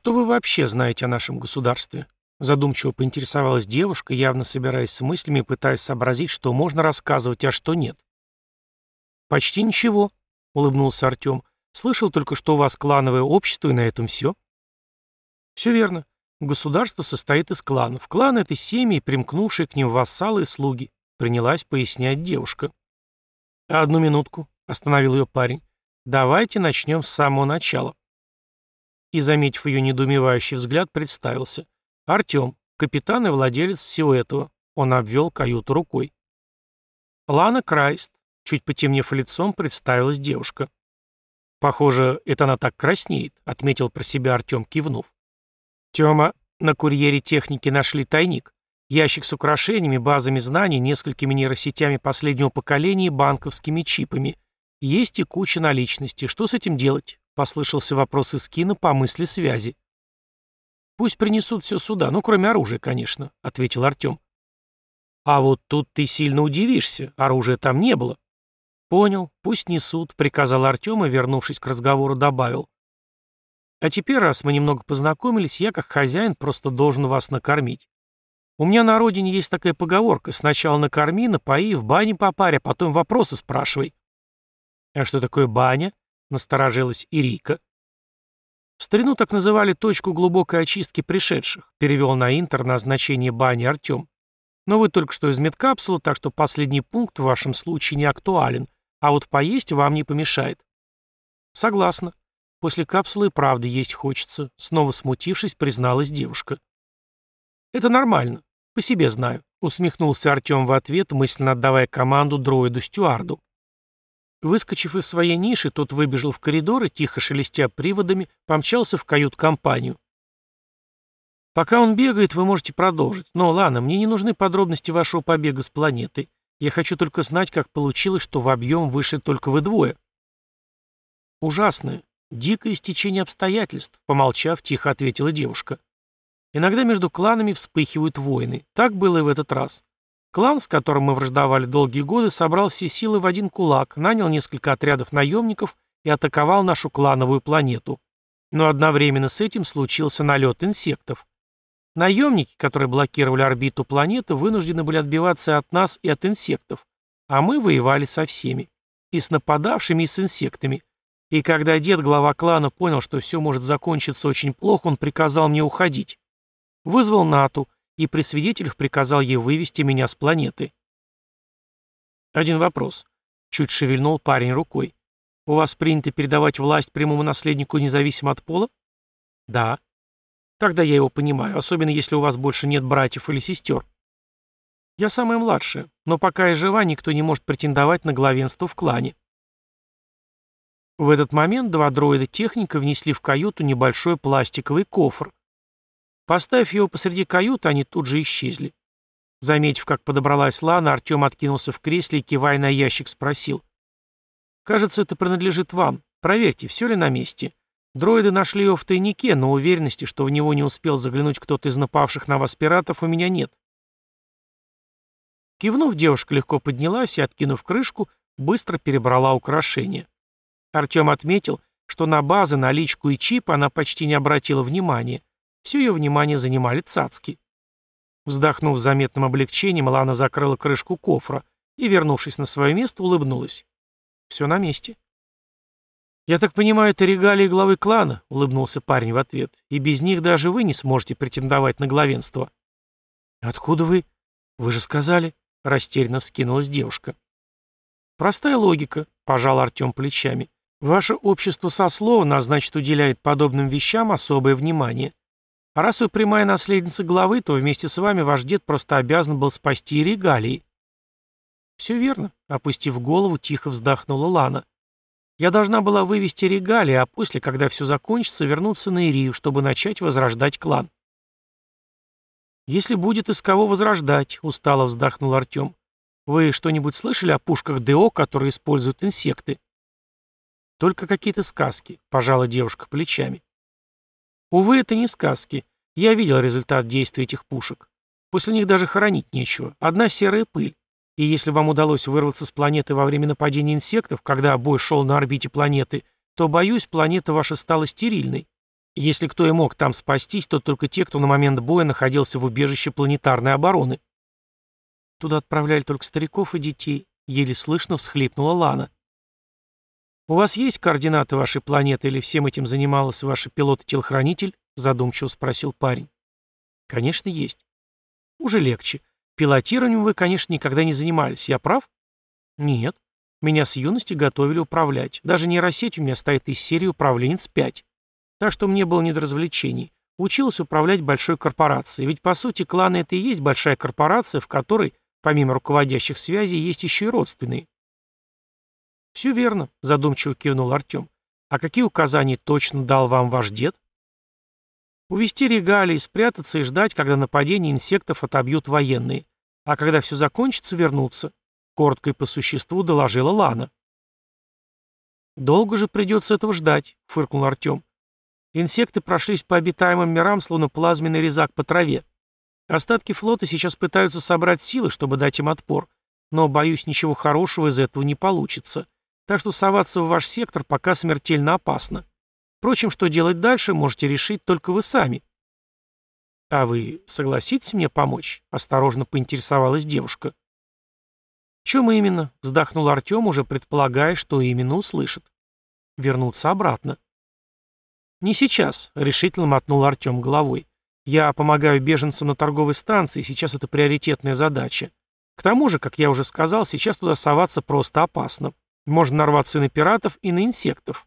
Что вы вообще знаете о нашем государстве? Задумчиво поинтересовалась девушка, явно собираясь с мыслями пытаясь сообразить, что можно рассказывать, а что нет. «Почти ничего», — улыбнулся Артем. «Слышал только, что у вас клановое общество, и на этом все». «Все верно. Государство состоит из кланов. Кланы — это семьи, примкнувшие к ним вассалы и слуги», — принялась пояснять девушка. «Одну минутку», — остановил ее парень. «Давайте начнем с самого начала». И, заметив ее недоумевающий взгляд, представился. «Артем, капитан и владелец всего этого». Он обвел каюту рукой. Лана Крайст, чуть потемнев лицом, представилась девушка. «Похоже, это она так краснеет», — отметил про себя Артем, кивнув. «Тема, на курьере техники нашли тайник. Ящик с украшениями, базами знаний, несколькими нейросетями последнего поколения и банковскими чипами. Есть и куча наличности. Что с этим делать?» — послышался вопрос из кино по мысли связи. «Пусть принесут все сюда, ну, кроме оружия, конечно», — ответил Артем. «А вот тут ты сильно удивишься, оружия там не было». «Понял, пусть несут», — приказал Артем и, вернувшись к разговору, добавил. «А теперь, раз мы немного познакомились, я, как хозяин, просто должен вас накормить. У меня на родине есть такая поговорка «сначала накорми, напои, в бане попарь, а потом вопросы спрашивай». «А что такое баня?» — насторожилась Ирийка. В старину так называли точку глубокой очистки пришедших, перевел на интер назначение бани Артем. Но вы только что из медкапсулы, так что последний пункт в вашем случае не актуален, а вот поесть вам не помешает. Согласна. После капсулы и правда есть хочется, снова смутившись, призналась девушка. Это нормально. По себе знаю, усмехнулся Артем в ответ, мысленно отдавая команду дроиду-стюарду. Выскочив из своей ниши, тот выбежал в коридор и, тихо шелестя приводами, помчался в кают-компанию. «Пока он бегает, вы можете продолжить. Но, ладно, мне не нужны подробности вашего побега с планеты. Я хочу только знать, как получилось, что в объем вышли только вы двое». «Ужасное, дикое стечение обстоятельств», — помолчав, тихо ответила девушка. «Иногда между кланами вспыхивают войны. Так было и в этот раз. Клан, с которым мы враждовали долгие годы, собрал все силы в один кулак, нанял несколько отрядов наемников и атаковал нашу клановую планету. Но одновременно с этим случился налет инсектов. Наемники, которые блокировали орбиту планеты, вынуждены были отбиваться от нас и от инсектов, а мы воевали со всеми. И с нападавшими, и с инсектами. И когда дед, глава клана, понял, что все может закончиться очень плохо, он приказал мне уходить. Вызвал Нату, и при свидетелях приказал ей вывести меня с планеты. Один вопрос. Чуть шевельнул парень рукой. У вас принято передавать власть прямому наследнику независимо от пола? Да. Тогда я его понимаю, особенно если у вас больше нет братьев или сестер. Я самая младшая, но пока я жива, никто не может претендовать на главенство в клане. В этот момент два дроида-техника внесли в каюту небольшой пластиковый кофр, Поставив его посреди каюты, они тут же исчезли. Заметив, как подобралась Лана, Артем откинулся в кресле и, кивая на ящик, спросил. «Кажется, это принадлежит вам. Проверьте, все ли на месте. Дроиды нашли его в тайнике, но уверенности, что в него не успел заглянуть кто-то из напавших на вас пиратов, у меня нет». Кивнув, девушка легко поднялась и, откинув крышку, быстро перебрала украшения. Артем отметил, что на базы, наличку и чип она почти не обратила внимания, все ее внимание занимали цацки. Вздохнув заметным облегчением, Лана закрыла крышку кофра и, вернувшись на свое место, улыбнулась. «Все на месте». «Я так понимаю, это регалии главы клана», — улыбнулся парень в ответ. «И без них даже вы не сможете претендовать на главенство». «Откуда вы? Вы же сказали...» — растерянно вскинулась девушка. «Простая логика», — пожал Артем плечами. «Ваше общество сословно, а значит, уделяет подобным вещам особое внимание. А раз вы прямая наследница главы, то вместе с вами ваш дед просто обязан был спасти регалии. Все верно, опустив голову, тихо вздохнула Лана. Я должна была вывести регалии, а после, когда все закончится, вернуться на Ирию, чтобы начать возрождать клан. «Если будет из кого возрождать», — устало вздохнул Артем. «Вы что-нибудь слышали о пушках ДО, которые используют инсекты?» «Только какие-то сказки», — пожала девушка плечами. Увы, это не сказки. Я видел результат действия этих пушек. После них даже хоронить нечего. Одна серая пыль. И если вам удалось вырваться с планеты во время нападения инсектов, когда бой шел на орбите планеты, то, боюсь, планета ваша стала стерильной. Если кто и мог там спастись, то только те, кто на момент боя находился в убежище планетарной обороны. Туда отправляли только стариков и детей, еле слышно всхлипнула Лана. «У вас есть координаты вашей планеты или всем этим занималась ваша пилот-телохранитель?» задумчиво спросил парень. «Конечно, есть». «Уже легче. Пилотированием вы, конечно, никогда не занимались, я прав?» «Нет. Меня с юности готовили управлять. Даже нейросеть у меня стоит из серии «Управленец 5». Так что мне было не до развлечений. Училась управлять большой корпорацией. Ведь, по сути, кланы — это и есть большая корпорация, в которой, помимо руководящих связей, есть еще и родственные. «Все верно», — задумчиво кивнул Артем. «А какие указания точно дал вам ваш дед?» «Увести регалии, спрятаться и ждать, когда нападение инсектов отобьют военные. А когда все закончится, вернуться», — коротко и по существу доложила Лана. «Долго же придется этого ждать», — фыркнул Артем. Инсекты прошлись по обитаемым мирам, словно плазменный резак по траве. Остатки флота сейчас пытаются собрать силы, чтобы дать им отпор, но, боюсь, ничего хорошего из этого не получится. Так что соваться в ваш сектор пока смертельно опасно. Впрочем, что делать дальше, можете решить только вы сами. «А вы согласитесь мне помочь?» — осторожно поинтересовалась девушка. «Чем именно?» — вздохнул Артем, уже предполагая, что именно услышит. «Вернуться обратно». «Не сейчас», — решительно мотнул Артем головой. «Я помогаю беженцам на торговой станции, сейчас это приоритетная задача. К тому же, как я уже сказал, сейчас туда соваться просто опасно. Можно нарваться и на пиратов, и на инсектов.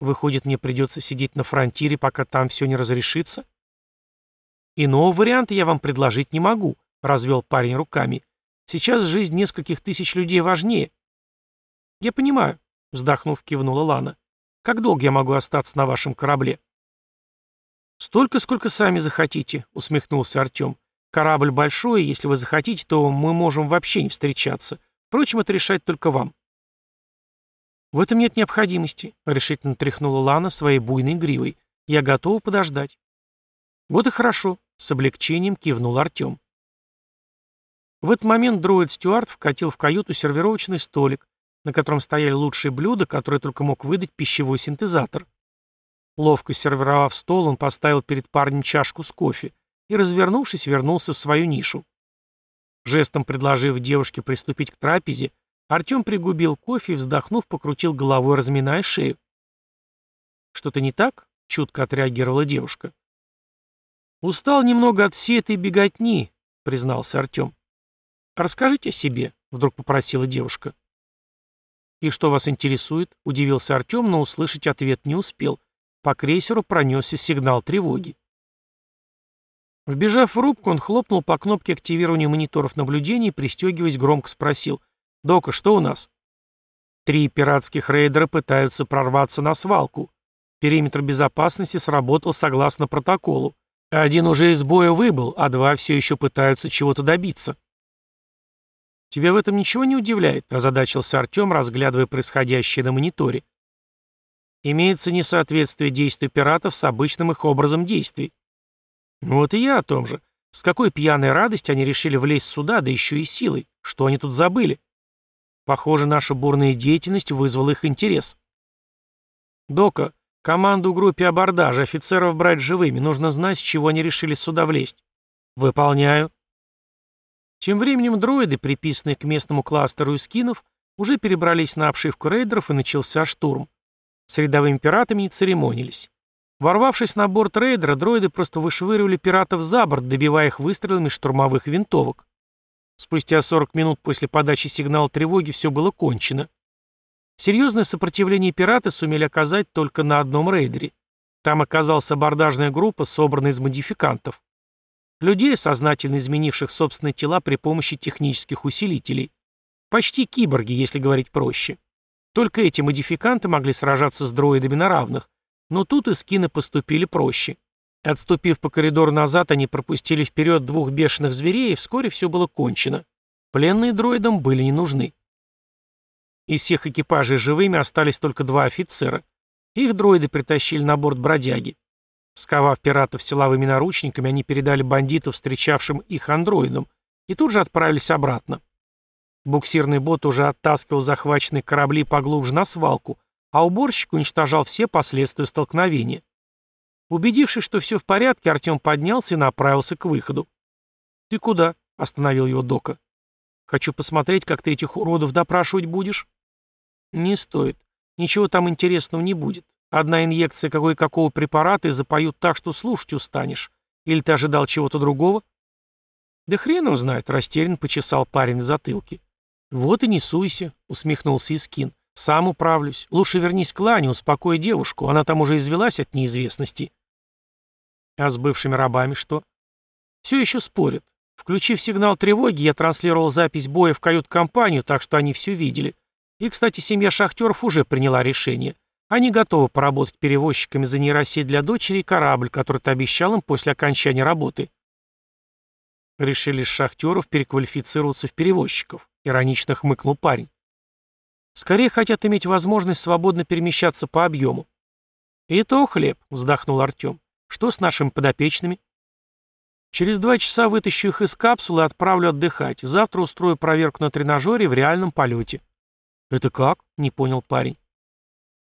Выходит, мне придется сидеть на фронтире, пока там все не разрешится? Иного варианта я вам предложить не могу, развел парень руками. Сейчас жизнь нескольких тысяч людей важнее. Я понимаю, вздохнув, кивнула Лана. Как долго я могу остаться на вашем корабле? Столько, сколько сами захотите, усмехнулся Артем. Корабль большой, если вы захотите, то мы можем вообще не встречаться. Впрочем, это решать только вам. В этом нет необходимости, решительно тряхнула Лана своей буйной гривой. Я готова подождать. Вот и хорошо, с облегчением кивнул Артем. В этот момент дроид Стюарт вкатил в каюту сервировочный столик, на котором стояли лучшие блюда, которые только мог выдать пищевой синтезатор. Ловко сервировав стол, он поставил перед парнем чашку с кофе и, развернувшись, вернулся в свою нишу. Жестом предложив девушке приступить к трапезе, Артем пригубил кофе и, вздохнув, покрутил головой, разминая шею. «Что-то не так?» — чутко отреагировала девушка. «Устал немного от всей этой беготни», — признался Артем. «Расскажите о себе», — вдруг попросила девушка. «И что вас интересует?» — удивился Артем, но услышать ответ не успел. По крейсеру пронесся сигнал тревоги. Вбежав в рубку, он хлопнул по кнопке активирования мониторов наблюдения и, пристегиваясь, громко спросил. «Дока, что у нас?» Три пиратских рейдера пытаются прорваться на свалку. Периметр безопасности сработал согласно протоколу. Один уже из боя выбыл, а два все еще пытаются чего-то добиться. «Тебя в этом ничего не удивляет?» – озадачился Артем, разглядывая происходящее на мониторе. «Имеется несоответствие действий пиратов с обычным их образом действий. Ну вот и я о том же. С какой пьяной радости они решили влезть сюда, да еще и силой? Что они тут забыли? Похоже, наша бурная деятельность вызвала их интерес. Дока, команду группе абордажа, офицеров брать живыми, нужно знать, с чего они решили сюда влезть. Выполняю. Тем временем дроиды, приписанные к местному кластеру скинов, уже перебрались на обшивку рейдеров и начался штурм. С рядовыми пиратами не церемонились. Ворвавшись на борт рейдера, дроиды просто вышвыривали пиратов за борт, добивая их выстрелами штурмовых винтовок. Спустя 40 минут после подачи сигнала тревоги все было кончено. Серьезное сопротивление пираты сумели оказать только на одном рейдере. Там оказалась абордажная группа, собранная из модификантов. Людей, сознательно изменивших собственные тела при помощи технических усилителей. Почти киборги, если говорить проще. Только эти модификанты могли сражаться с дроидами на равных, но тут и скины поступили проще. Отступив по коридору назад, они пропустили вперед двух бешеных зверей, и вскоре все было кончено. Пленные дроидам были не нужны. Из всех экипажей живыми остались только два офицера. Их дроиды притащили на борт бродяги. Сковав пиратов силовыми наручниками, они передали бандитов, встречавшим их андроидам, и тут же отправились обратно. Буксирный бот уже оттаскивал захваченные корабли поглубже на свалку, а уборщик уничтожал все последствия столкновения. Убедившись, что все в порядке, Артем поднялся и направился к выходу. «Ты куда?» — остановил его Дока. «Хочу посмотреть, как ты этих уродов допрашивать будешь». «Не стоит. Ничего там интересного не будет. Одна инъекция какой-какого препарата и запоют так, что слушать устанешь. Или ты ожидал чего-то другого?» «Да хрен его знает», — растерян почесал парень в затылке. «Вот и не суйся», — усмехнулся Искин. «Сам управлюсь. Лучше вернись к Лане, успокой девушку. Она там уже извелась от неизвестности». «А с бывшими рабами что?» «Все еще спорят. Включив сигнал тревоги, я транслировал запись боя в кают-компанию, так что они все видели. И, кстати, семья шахтеров уже приняла решение. Они готовы поработать перевозчиками за нейросеть для дочери и корабль, который ты обещал им после окончания работы. Решили с шахтеров переквалифицироваться в перевозчиков. Иронично хмыкнул парень. Скорее хотят иметь возможность свободно перемещаться по объему. «И то хлеб», — вздохнул Артем. «Что с нашими подопечными?» «Через два часа вытащу их из капсулы и отправлю отдыхать. Завтра устрою проверку на тренажере в реальном полете». «Это как?» — не понял парень.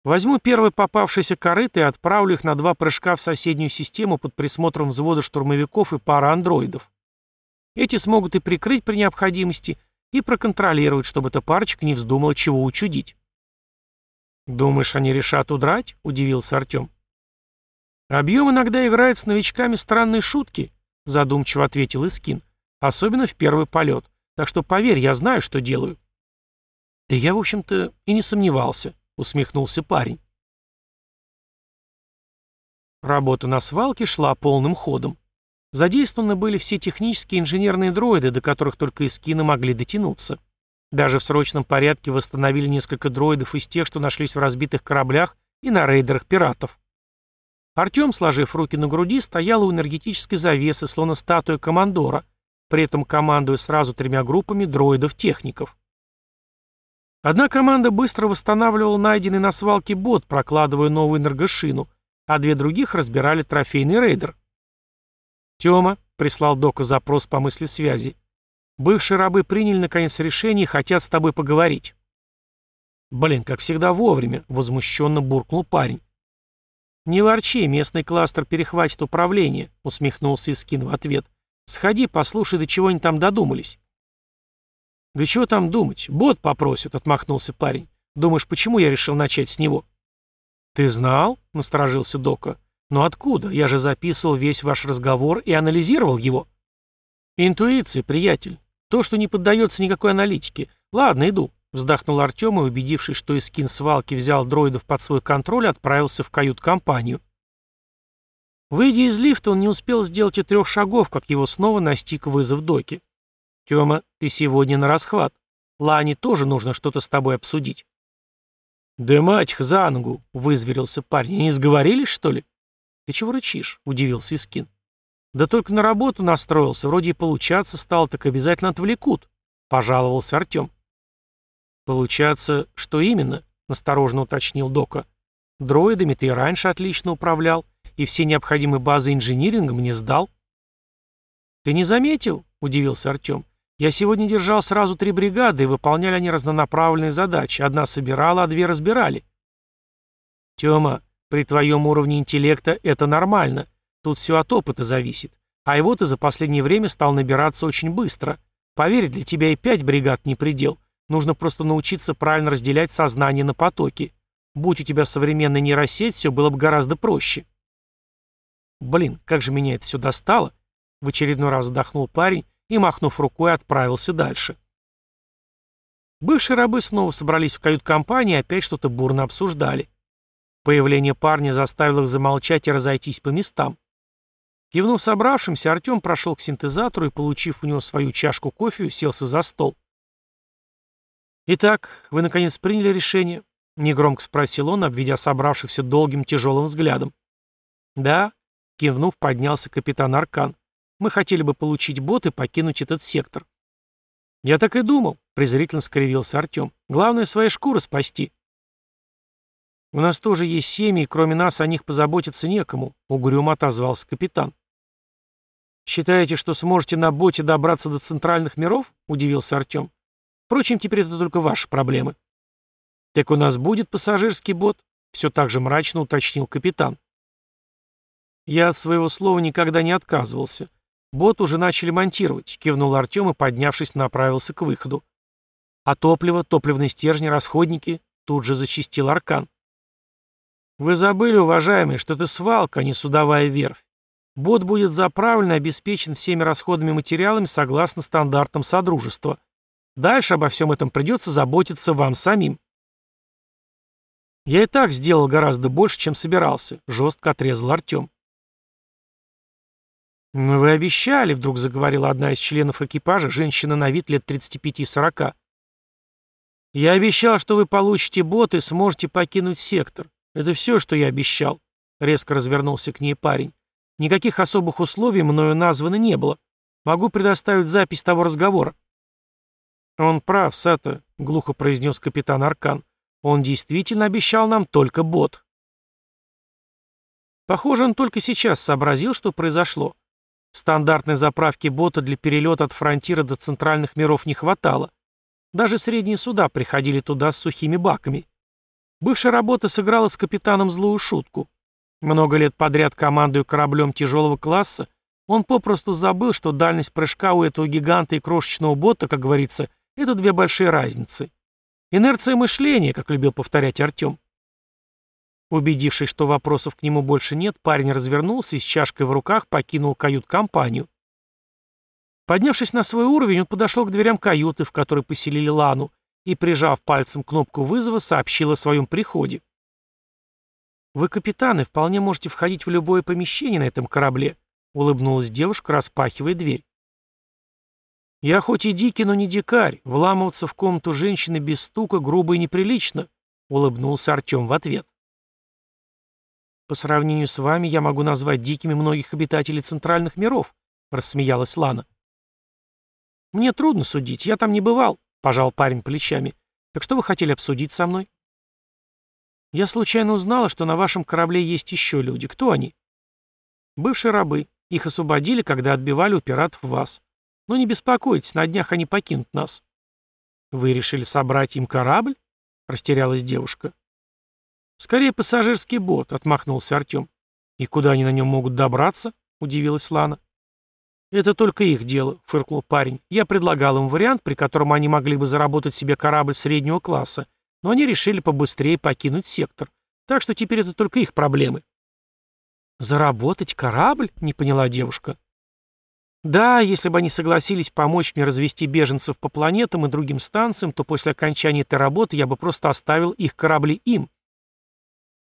«Возьму первый попавшийся корыто и отправлю их на два прыжка в соседнюю систему под присмотром взвода штурмовиков и пара андроидов. Эти смогут и прикрыть при необходимости, и проконтролировать, чтобы эта парочка не вздумала чего учудить. «Думаешь, они решат удрать?» — удивился Артем. «Объем иногда играет с новичками странные шутки», — задумчиво ответил Искин. «Особенно в первый полет. Так что поверь, я знаю, что делаю». «Да я, в общем-то, и не сомневался», — усмехнулся парень. Работа на свалке шла полным ходом. Задействованы были все технические инженерные дроиды, до которых только эскины могли дотянуться. Даже в срочном порядке восстановили несколько дроидов из тех, что нашлись в разбитых кораблях и на рейдерах пиратов. Артем, сложив руки на груди, стоял у энергетической завесы, словно статуя командора, при этом командуя сразу тремя группами дроидов-техников. Одна команда быстро восстанавливала найденный на свалке бот, прокладывая новую энергошину, а две других разбирали трофейный рейдер. «Тёма», — прислал Дока запрос по мысли связи. «Бывшие рабы приняли, наконец, решение и хотят с тобой поговорить». «Блин, как всегда вовремя», — возмущенно буркнул парень. «Не ворчи, местный кластер перехватит управление», — усмехнулся Искин в ответ. «Сходи, послушай, до чего они там додумались». «Да чего там думать? Бот попросит», — отмахнулся парень. «Думаешь, почему я решил начать с него?» «Ты знал?» — насторожился Дока. Но откуда? Я же записывал весь ваш разговор и анализировал его. Интуиция, приятель. То, что не поддается никакой аналитике. Ладно, иду. Вздохнул Артем и, убедившись, что Искин свалки взял дроидов под свой контроль, отправился в кают-компанию. Выйдя из лифта, он не успел сделать и трех шагов, как его снова настиг вызов Доки. «Тёма, ты сегодня на расхват. Лане тоже нужно что-то с тобой обсудить». «Да мать их за ногу!» — вызверился парень. «Не сговорились, что ли?» «Ты чего рычишь?» — удивился Искин. «Да только на работу настроился, вроде и получаться стал, так обязательно отвлекут», — пожаловался Артем. «Получаться, что именно?» — насторожно уточнил Дока. «Дроидами ты и раньше отлично управлял, и все необходимые базы инжиниринга мне сдал». «Ты не заметил?» — удивился Артем. «Я сегодня держал сразу три бригады, и выполняли они разнонаправленные задачи. Одна собирала, а две разбирали». «Тема, при твоем уровне интеллекта это нормально. Тут все от опыта зависит. А его ты за последнее время стал набираться очень быстро. Поверь, для тебя и пять бригад не предел. Нужно просто научиться правильно разделять сознание на потоки. Будь у тебя современная нейросеть, все было бы гораздо проще. Блин, как же меня это все достало. В очередной раз вздохнул парень и, махнув рукой, отправился дальше. Бывшие рабы снова собрались в кают-компании и опять что-то бурно обсуждали. Появление парня заставило их замолчать и разойтись по местам. Кивнув собравшимся, Артем прошел к синтезатору и, получив у него свою чашку кофе, уселся за стол. «Итак, вы, наконец, приняли решение?» — негромко спросил он, обведя собравшихся долгим тяжелым взглядом. «Да», — кивнув, поднялся капитан Аркан. «Мы хотели бы получить бот и покинуть этот сектор». «Я так и думал», — презрительно скривился Артем. «Главное, свои шкуры спасти». «У нас тоже есть семьи, и кроме нас о них позаботиться некому», — угрюмо отозвался капитан. «Считаете, что сможете на боте добраться до центральных миров?» — удивился Артем. «Впрочем, теперь это только ваши проблемы». Так у нас будет пассажирский бот? Все так же мрачно уточнил капитан. Я от своего слова никогда не отказывался. Бот уже начали монтировать, кивнул Артем и, поднявшись, направился к выходу. А топливо, топливные стержни, расходники, тут же зачистил Аркан. Вы забыли, уважаемый, что ты свалка, а не судовая верфь. Бот будет заправлен и обеспечен всеми расходными материалами согласно стандартам Содружества. Дальше обо всем этом придется заботиться вам самим. Я и так сделал гораздо больше, чем собирался, жестко отрезал Артем. «Но вы обещали», — вдруг заговорила одна из членов экипажа, женщина на вид лет 35-40. «Я обещал, что вы получите бот и сможете покинуть сектор. Это все, что я обещал», — резко развернулся к ней парень. «Никаких особых условий мною названо не было. Могу предоставить запись того разговора». «Он прав, Сата», — глухо произнес капитан Аркан. «Он действительно обещал нам только бот». Похоже, он только сейчас сообразил, что произошло. Стандартной заправки бота для перелета от фронтира до центральных миров не хватало. Даже средние суда приходили туда с сухими баками. Бывшая работа сыграла с капитаном злую шутку. Много лет подряд командуя кораблем тяжелого класса, он попросту забыл, что дальность прыжка у этого гиганта и крошечного бота, как говорится, это две большие разницы. Инерция мышления, как любил повторять Артем. Убедившись, что вопросов к нему больше нет, парень развернулся и с чашкой в руках покинул кают-компанию. Поднявшись на свой уровень, он подошел к дверям каюты, в которой поселили Лану, и, прижав пальцем кнопку вызова, сообщил о своем приходе. «Вы, капитаны, вполне можете входить в любое помещение на этом корабле», — улыбнулась девушка, распахивая дверь. «Я хоть и дикий, но не дикарь. Вламываться в комнату женщины без стука грубо и неприлично», — улыбнулся Артем в ответ. «По сравнению с вами я могу назвать дикими многих обитателей центральных миров», — рассмеялась Лана. «Мне трудно судить, я там не бывал», — пожал парень плечами. «Так что вы хотели обсудить со мной?» «Я случайно узнала, что на вашем корабле есть еще люди. Кто они?» «Бывшие рабы. Их освободили, когда отбивали у пиратов вас. Но не беспокойтесь, на днях они покинут нас». «Вы решили собрать им корабль?» — растерялась девушка. «Скорее пассажирский бот», — отмахнулся Артем. «И куда они на нем могут добраться?» — удивилась Лана. «Это только их дело», — фыркнул парень. «Я предлагал им вариант, при котором они могли бы заработать себе корабль среднего класса, но они решили побыстрее покинуть сектор. Так что теперь это только их проблемы». «Заработать корабль?» — не поняла девушка. «Да, если бы они согласились помочь мне развести беженцев по планетам и другим станциям, то после окончания этой работы я бы просто оставил их корабли им».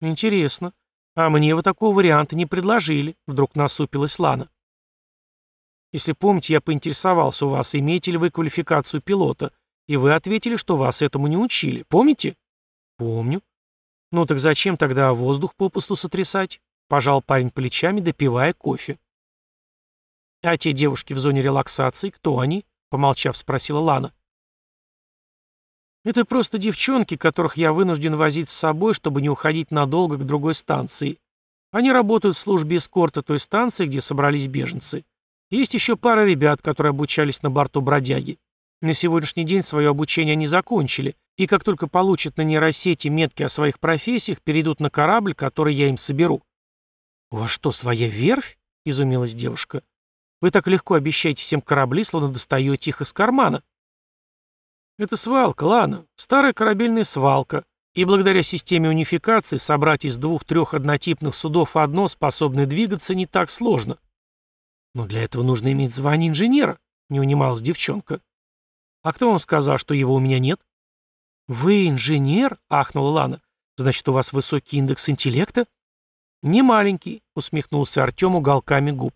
«Интересно. А мне вы такого варианта не предложили», — вдруг насупилась Лана. Если помните, я поинтересовался у вас, имеете ли вы квалификацию пилота, и вы ответили, что вас этому не учили. Помните? Помню. Ну так зачем тогда воздух попусту сотрясать? Пожал парень плечами, допивая кофе. А те девушки в зоне релаксации, кто они? Помолчав, спросила Лана. Это просто девчонки, которых я вынужден возить с собой, чтобы не уходить надолго к другой станции. Они работают в службе эскорта той станции, где собрались беженцы. Есть еще пара ребят, которые обучались на борту бродяги. На сегодняшний день свое обучение они закончили, и как только получат на нейросети метки о своих профессиях, перейдут на корабль, который я им соберу. «У вас что, своя верфь?» — изумилась девушка. «Вы так легко обещаете всем корабли, словно достаете их из кармана». «Это свалка, ладно, старая корабельная свалка, и благодаря системе унификации собрать из двух-трех однотипных судов одно, способное двигаться, не так сложно», «Но для этого нужно иметь звание инженера», — не унималась девчонка. «А кто вам сказал, что его у меня нет?» «Вы инженер?» — ахнула Лана. «Значит, у вас высокий индекс интеллекта?» «Не маленький», — усмехнулся Артем уголками губ.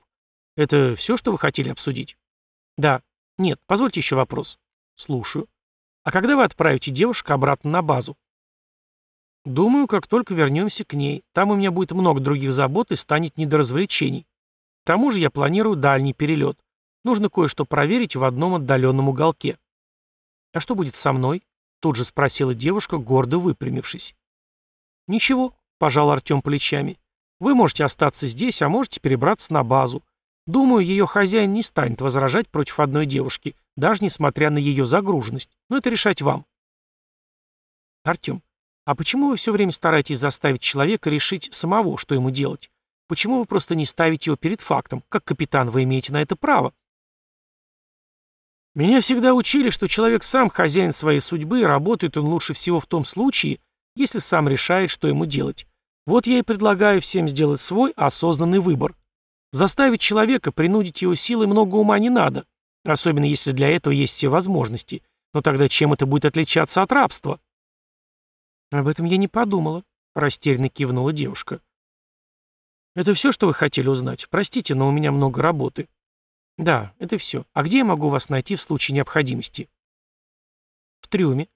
«Это все, что вы хотели обсудить?» «Да. Нет, позвольте еще вопрос». «Слушаю. А когда вы отправите девушку обратно на базу?» «Думаю, как только вернемся к ней. Там у меня будет много других забот и станет не до развлечений». К тому же я планирую дальний перелет. Нужно кое-что проверить в одном отдаленном уголке. «А что будет со мной?» — тут же спросила девушка, гордо выпрямившись. «Ничего», — пожал Артем плечами. «Вы можете остаться здесь, а можете перебраться на базу. Думаю, ее хозяин не станет возражать против одной девушки, даже несмотря на ее загруженность. Но это решать вам». «Артем, А почему вы все время стараетесь заставить человека решить самого, что ему делать? Почему вы просто не ставите его перед фактом? Как капитан вы имеете на это право? Меня всегда учили, что человек сам хозяин своей судьбы, и работает он лучше всего в том случае, если сам решает, что ему делать. Вот я и предлагаю всем сделать свой осознанный выбор. Заставить человека, принудить его силой много ума не надо, особенно если для этого есть все возможности. Но тогда чем это будет отличаться от рабства? Об этом я не подумала, растерянно кивнула девушка. Это все, что вы хотели узнать? Простите, но у меня много работы. Да, это все. А где я могу вас найти в случае необходимости? В трюме.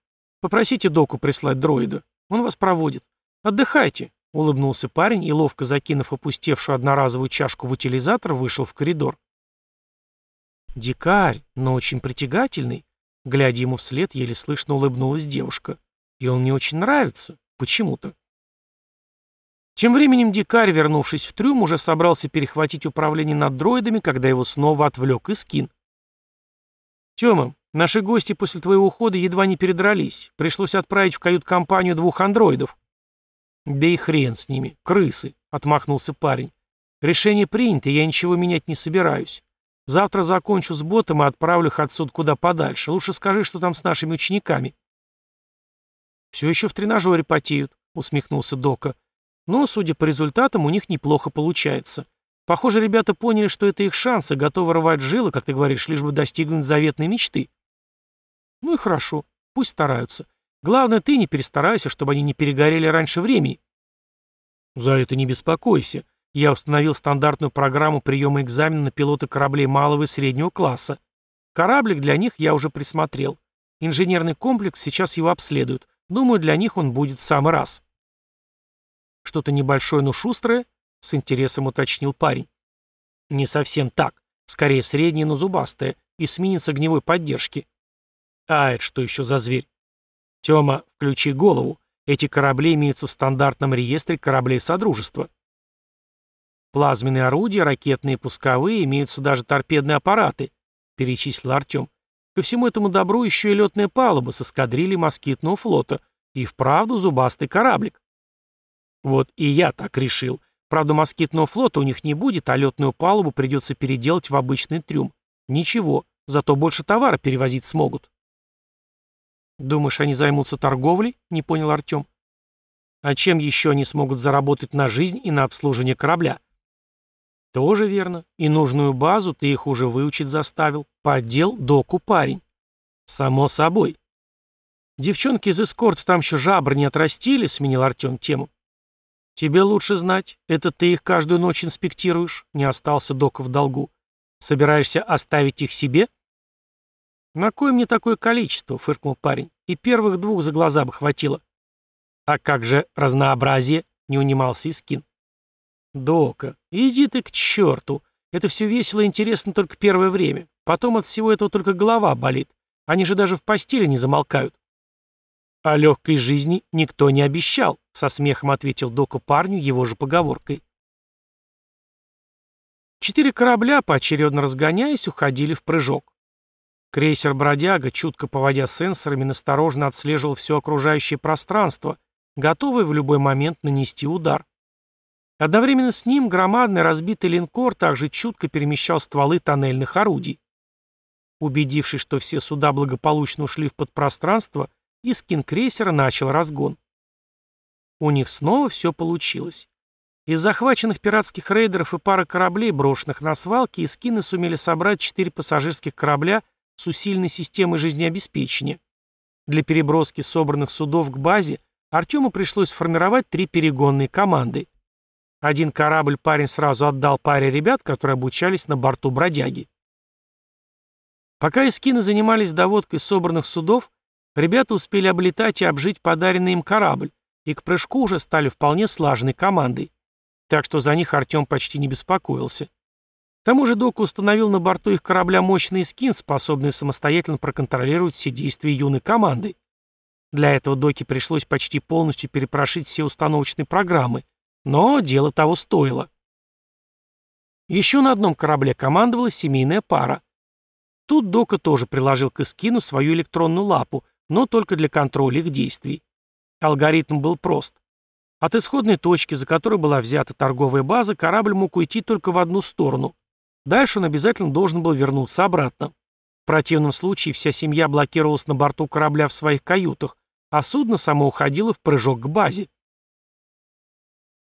Попросите доку прислать дроида. Он вас проводит. Отдыхайте, улыбнулся парень и, ловко закинув опустевшую одноразовую чашку в утилизатор, вышел в коридор. Дикарь, но очень притягательный. Глядя ему вслед, еле слышно улыбнулась девушка. И он мне очень нравится. Почему-то. Тем временем дикарь, вернувшись в трюм, уже собрался перехватить управление над дроидами, когда его снова отвлек Искин. «Тёма, наши гости после твоего ухода едва не передрались. Пришлось отправить в кают-компанию двух андроидов». «Бей хрен с ними, крысы», — отмахнулся парень. «Решение принято, я ничего менять не собираюсь. Завтра закончу с ботом и отправлю их отсюда куда подальше. Лучше скажи, что там с нашими учениками». «Все еще в тренажере потеют», — усмехнулся Дока. Но, судя по результатам, у них неплохо получается. Похоже, ребята поняли, что это их шанс, и готовы рвать жилы, как ты говоришь, лишь бы достигнуть заветной мечты. Ну и хорошо, пусть стараются. Главное, ты не перестарайся, чтобы они не перегорели раньше времени. За это не беспокойся. Я установил стандартную программу приема экзамена на пилота кораблей малого и среднего класса. Кораблик для них я уже присмотрел. Инженерный комплекс сейчас его обследуют. Думаю, для них он будет в самый раз. Что-то небольшое, но шустрое? С интересом уточнил парень. Не совсем так. Скорее среднее, но зубастое. И сменится огневой поддержки. А это что еще за зверь? Тёма, включи голову. Эти корабли имеются в стандартном реестре кораблей Содружества. Плазменные орудия, ракетные пусковые, имеются даже торпедные аппараты, перечислил Артем. Ко всему этому добру еще и летная палуба с эскадрильей москитного флота. И вправду зубастый кораблик. Вот и я так решил. Правда, москитного флота у них не будет, а летную палубу придется переделать в обычный трюм. Ничего, зато больше товара перевозить смогут. «Думаешь, они займутся торговлей?» — не понял Артем. «А чем еще они смогут заработать на жизнь и на обслуживание корабля?» «Тоже верно. И нужную базу ты их уже выучить заставил. Поддел доку парень». «Само собой». «Девчонки из эскорта там еще жабры не отрастили?» — сменил Артем тему. «Тебе лучше знать. Это ты их каждую ночь инспектируешь», — не остался Дока в долгу. «Собираешься оставить их себе?» «На кое мне такое количество?» — фыркнул парень. «И первых двух за глаза бы хватило». «А как же разнообразие?» — не унимался Искин. «Дока, иди ты к черту. Это все весело и интересно только первое время. Потом от всего этого только голова болит. Они же даже в постели не замолкают». «О легкой жизни никто не обещал», — со смехом ответил Дока парню его же поговоркой. Четыре корабля, поочередно разгоняясь, уходили в прыжок. Крейсер «Бродяга», чутко поводя сенсорами, насторожно отслеживал все окружающее пространство, готовый в любой момент нанести удар. Одновременно с ним громадный разбитый линкор также чутко перемещал стволы тоннельных орудий. Убедившись, что все суда благополучно ушли в подпространство, Искин крейсера начал разгон. У них снова все получилось. Из захваченных пиратских рейдеров и пары кораблей, брошенных на свалке, Искины сумели собрать четыре пассажирских корабля с усиленной системой жизнеобеспечения. Для переброски собранных судов к базе Артему пришлось сформировать три перегонные команды. Один корабль парень сразу отдал паре ребят, которые обучались на борту бродяги. Пока эскины занимались доводкой собранных судов, Ребята успели облетать и обжить подаренный им корабль, и к прыжку уже стали вполне слаженной командой. Так что за них Артем почти не беспокоился. К тому же Дока установил на борту их корабля мощный скин, способный самостоятельно проконтролировать все действия юной команды. Для этого Доке пришлось почти полностью перепрошить все установочные программы, но дело того стоило. Еще на одном корабле командовала семейная пара. Тут Дока тоже приложил к эскину свою электронную лапу, но только для контроля их действий. Алгоритм был прост. От исходной точки, за которой была взята торговая база, корабль мог уйти только в одну сторону. Дальше он обязательно должен был вернуться обратно. В противном случае вся семья блокировалась на борту корабля в своих каютах, а судно само уходило в прыжок к базе.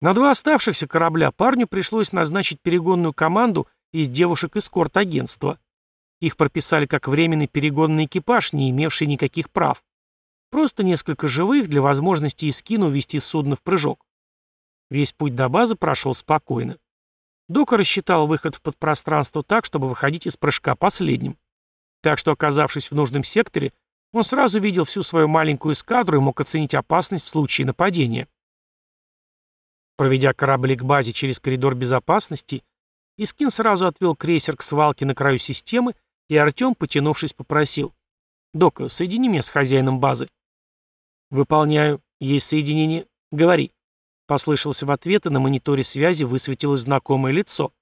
На два оставшихся корабля парню пришлось назначить перегонную команду из девушек эскорт-агентства. Их прописали как временный перегонный экипаж, не имевший никаких прав. Просто несколько живых для возможности Искину ввести судно в прыжок. Весь путь до базы прошел спокойно. Дока рассчитал выход в подпространство так, чтобы выходить из прыжка последним. Так что, оказавшись в нужном секторе, он сразу видел всю свою маленькую эскадру и мог оценить опасность в случае нападения. Проведя корабли к базе через коридор безопасности, Искин сразу отвел крейсер к свалке на краю системы, и Артем, потянувшись, попросил. «Дока, соедини меня с хозяином базы». «Выполняю. Есть соединение. Говори». Послышался в ответ, и на мониторе связи высветилось знакомое лицо.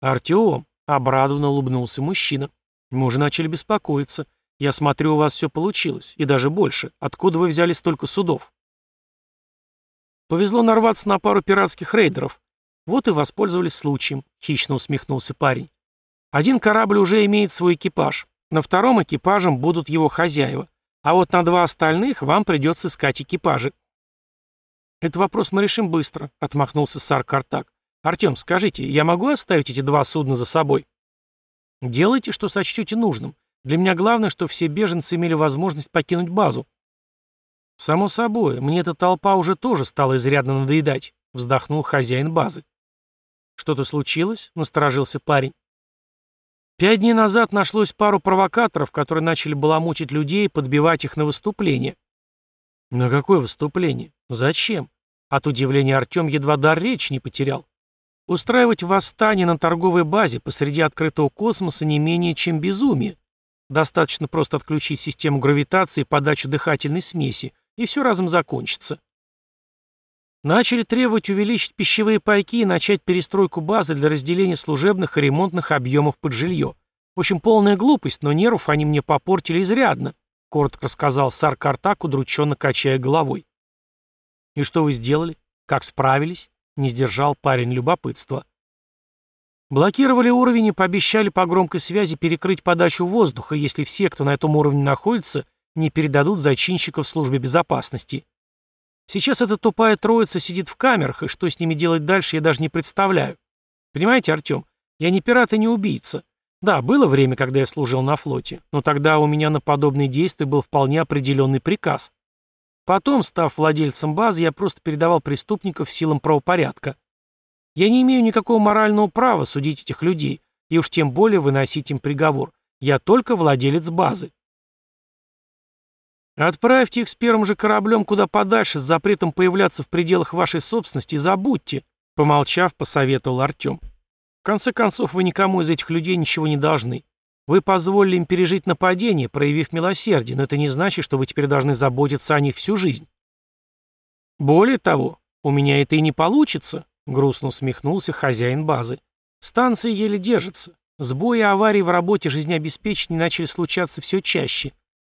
«Артем», — обрадованно улыбнулся мужчина. «Мы уже начали беспокоиться. Я смотрю, у вас все получилось, и даже больше. Откуда вы взяли столько судов?» «Повезло нарваться на пару пиратских рейдеров. Вот и воспользовались случаем», — хищно усмехнулся парень. «Один корабль уже имеет свой экипаж. На втором экипажем будут его хозяева. А вот на два остальных вам придется искать экипажи. «Этот вопрос мы решим быстро», — отмахнулся Сар Картак. «Артем, скажите, я могу оставить эти два судна за собой?» «Делайте, что сочтете нужным. Для меня главное, чтобы все беженцы имели возможность покинуть базу». «Само собой, мне эта толпа уже тоже стала изрядно надоедать», — вздохнул хозяин базы. «Что-то случилось?» — насторожился парень. Пять дней назад нашлось пару провокаторов, которые начали баламутить людей и подбивать их на выступление. На какое выступление? Зачем? От удивления Артем едва дар речи не потерял. Устраивать восстание на торговой базе посреди открытого космоса не менее чем безумие. Достаточно просто отключить систему гравитации и подачу дыхательной смеси, и все разом закончится. Начали требовать увеличить пищевые пайки и начать перестройку базы для разделения служебных и ремонтных объемов под жилье. В общем, полная глупость, но нервов они мне попортили изрядно, коротко рассказал Сар Картак, удрученно качая головой. «И что вы сделали? Как справились?» — не сдержал парень любопытства. Блокировали уровень и пообещали по громкой связи перекрыть подачу воздуха, если все, кто на этом уровне находится, не передадут зачинщиков службе безопасности. Сейчас эта тупая троица сидит в камерах, и что с ними делать дальше, я даже не представляю. Понимаете, Артем, я не пират и не убийца. Да, было время, когда я служил на флоте, но тогда у меня на подобные действия был вполне определенный приказ. Потом, став владельцем базы, я просто передавал преступников силам правопорядка. Я не имею никакого морального права судить этих людей, и уж тем более выносить им приговор. Я только владелец базы. Отправьте их с первым же кораблем куда подальше с запретом появляться в пределах вашей собственности и забудьте, помолчав, посоветовал Артем. В конце концов, вы никому из этих людей ничего не должны. Вы позволили им пережить нападение, проявив милосердие, но это не значит, что вы теперь должны заботиться о них всю жизнь. Более того, у меня это и не получится, грустно усмехнулся хозяин базы. Станция еле держится. Сбои и аварии в работе жизнеобеспечения начали случаться все чаще.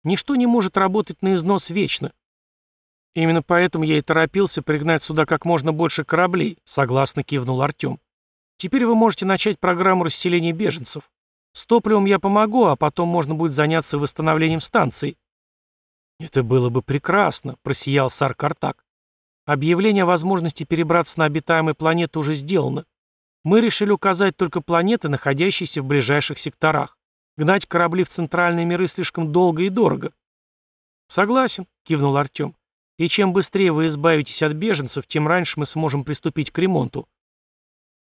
Ничто не может работать на износ вечно. Именно поэтому я и торопился пригнать сюда как можно больше кораблей, согласно кивнул Артем. Теперь вы можете начать программу расселения беженцев. С топливом я помогу, а потом можно будет заняться восстановлением станций. Это было бы прекрасно, просиял Сар Картак. Объявление о возможности перебраться на обитаемые планеты уже сделано. Мы решили указать только планеты, находящиеся в ближайших секторах. Гнать корабли в центральные миры слишком долго и дорого. Согласен, кивнул Артем. И чем быстрее вы избавитесь от беженцев, тем раньше мы сможем приступить к ремонту.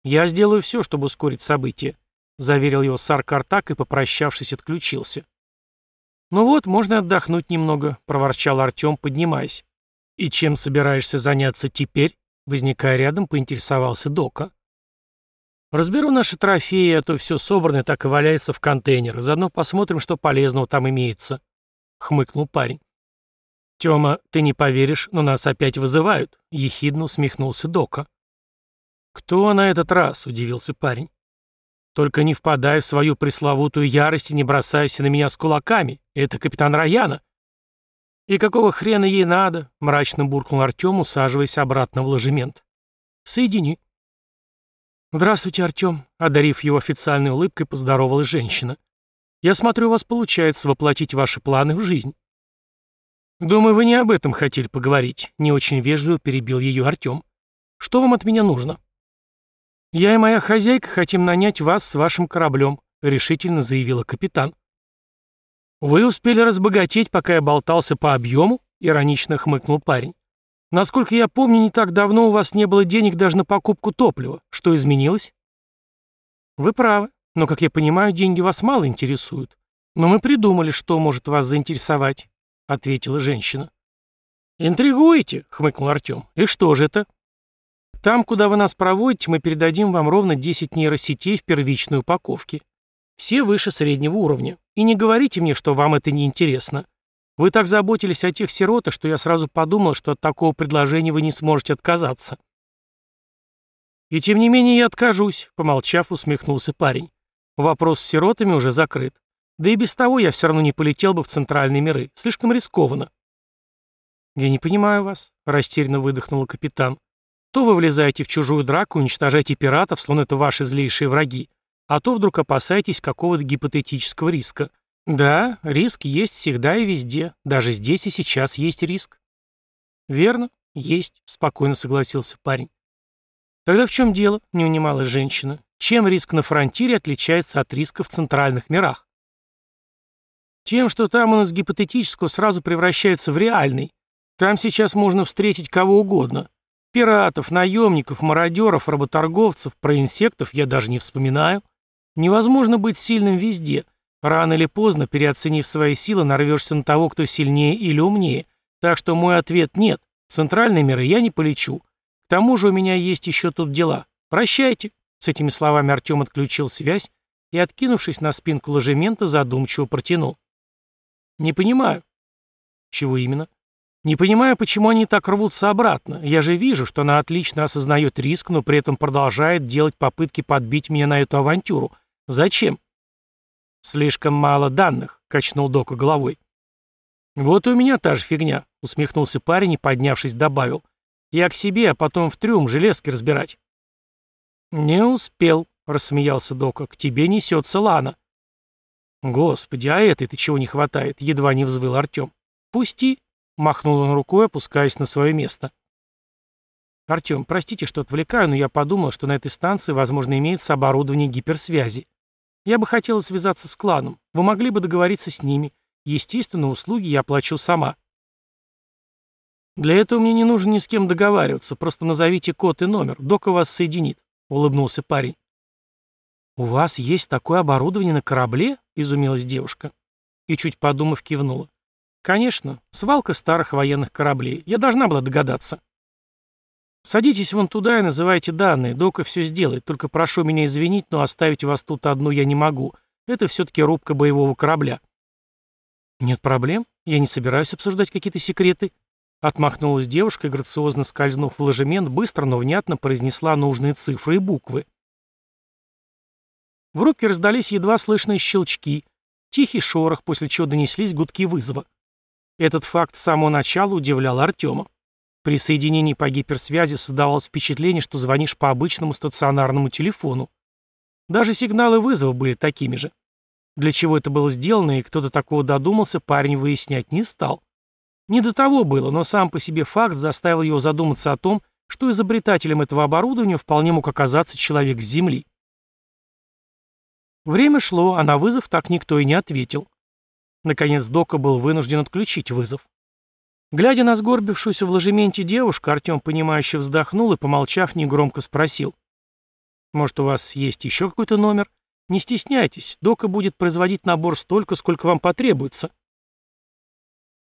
Я сделаю все, чтобы ускорить события, заверил его Сар Картак и, попрощавшись, отключился. «Ну вот, можно отдохнуть немного», — проворчал Артем, поднимаясь. «И чем собираешься заняться теперь?» Возникая рядом, поинтересовался Дока. Разберу наши трофеи, а то все собранное так и валяется в контейнерах. Заодно посмотрим, что полезного там имеется. Хмыкнул парень. Тёма, ты не поверишь, но нас опять вызывают. Ехидно усмехнулся Дока. Кто на этот раз? Удивился парень. Только не впадай в свою пресловутую ярость и не бросайся на меня с кулаками. Это капитан Раяна. «И какого хрена ей надо?» — мрачно буркнул Артем, усаживаясь обратно в ложемент. «Соедини». «Здравствуйте, Артем», — одарив его официальной улыбкой, поздоровалась женщина. «Я смотрю, у вас получается воплотить ваши планы в жизнь». «Думаю, вы не об этом хотели поговорить», — не очень вежливо перебил ее Артем. «Что вам от меня нужно?» «Я и моя хозяйка хотим нанять вас с вашим кораблем», — решительно заявила капитан. «Вы успели разбогатеть, пока я болтался по объему?» — иронично хмыкнул парень. «Насколько я помню, не так давно у вас не было денег даже на покупку топлива. Что изменилось?» «Вы правы, но, как я понимаю, деньги вас мало интересуют. Но мы придумали, что может вас заинтересовать», — ответила женщина. «Интригуете?» — хмыкнул Артем. «И что же это?» «Там, куда вы нас проводите, мы передадим вам ровно 10 нейросетей в первичной упаковке. Все выше среднего уровня. И не говорите мне, что вам это не интересно. Вы так заботились о тех сиротах, что я сразу подумал, что от такого предложения вы не сможете отказаться. И тем не менее я откажусь, помолчав, усмехнулся парень. Вопрос с сиротами уже закрыт. Да и без того я все равно не полетел бы в центральные миры. Слишком рискованно. Я не понимаю вас, растерянно выдохнула капитан. То вы влезаете в чужую драку, уничтожаете пиратов, словно это ваши злейшие враги, а то вдруг опасаетесь какого-то гипотетического риска. Да, риск есть всегда и везде, даже здесь и сейчас есть риск. Верно, есть, спокойно согласился парень. Тогда в чем дело, не унималась женщина. Чем риск на фронтире отличается от риска в центральных мирах? Тем, что там он из гипотетического сразу превращается в реальный. Там сейчас можно встретить кого угодно. Пиратов, наемников, мародеров, работорговцев, про инсектов я даже не вспоминаю. Невозможно быть сильным везде. Рано или поздно, переоценив свои силы, нарвешься на того, кто сильнее или умнее. Так что мой ответ нет. В центральные миры я не полечу. К тому же у меня есть еще тут дела. Прощайте. С этими словами Артем отключил связь и, откинувшись на спинку ложемента, задумчиво протянул. Не понимаю. Чего именно? Не понимаю, почему они так рвутся обратно. Я же вижу, что она отлично осознает риск, но при этом продолжает делать попытки подбить меня на эту авантюру. Зачем? Слишком мало данных, качнул Дока головой. Вот и у меня та же фигня, усмехнулся парень и, поднявшись, добавил. Я к себе, а потом в трюм железки разбирать. Не успел, рассмеялся Дока. К тебе несется Лана. Господи, а этой-то чего не хватает? Едва не взвыл Артем. Пусти, махнул он рукой, опускаясь на свое место. «Артем, простите, что отвлекаю, но я подумал, что на этой станции, возможно, имеется оборудование гиперсвязи. Я бы хотела связаться с кланом. Вы могли бы договориться с ними. Естественно, услуги я оплачу сама». «Для этого мне не нужно ни с кем договариваться. Просто назовите код и номер. Дока вас соединит», — улыбнулся парень. «У вас есть такое оборудование на корабле?» — изумилась девушка. И чуть подумав, кивнула. «Конечно, свалка старых военных кораблей. Я должна была догадаться». «Садитесь вон туда и называйте данные. Дока все сделает. Только прошу меня извинить, но оставить вас тут одну я не могу. Это все-таки рубка боевого корабля». «Нет проблем. Я не собираюсь обсуждать какие-то секреты». Отмахнулась девушка грациозно скользнув в ложемент, быстро, но внятно произнесла нужные цифры и буквы. В рубке раздались едва слышные щелчки, тихий шорох, после чего донеслись гудки вызова. Этот факт с самого начала удивлял Артема. При соединении по гиперсвязи создавалось впечатление, что звонишь по обычному стационарному телефону. Даже сигналы вызова были такими же. Для чего это было сделано и кто-то такого додумался, парень выяснять не стал. Не до того было, но сам по себе факт заставил его задуматься о том, что изобретателем этого оборудования вполне мог оказаться человек с Земли. Время шло, а на вызов так никто и не ответил. Наконец Дока был вынужден отключить вызов. Глядя на сгорбившуюся в ложементе девушку, Артем, понимающе вздохнул и, помолчав, негромко спросил. «Может, у вас есть еще какой-то номер? Не стесняйтесь, Дока будет производить набор столько, сколько вам потребуется».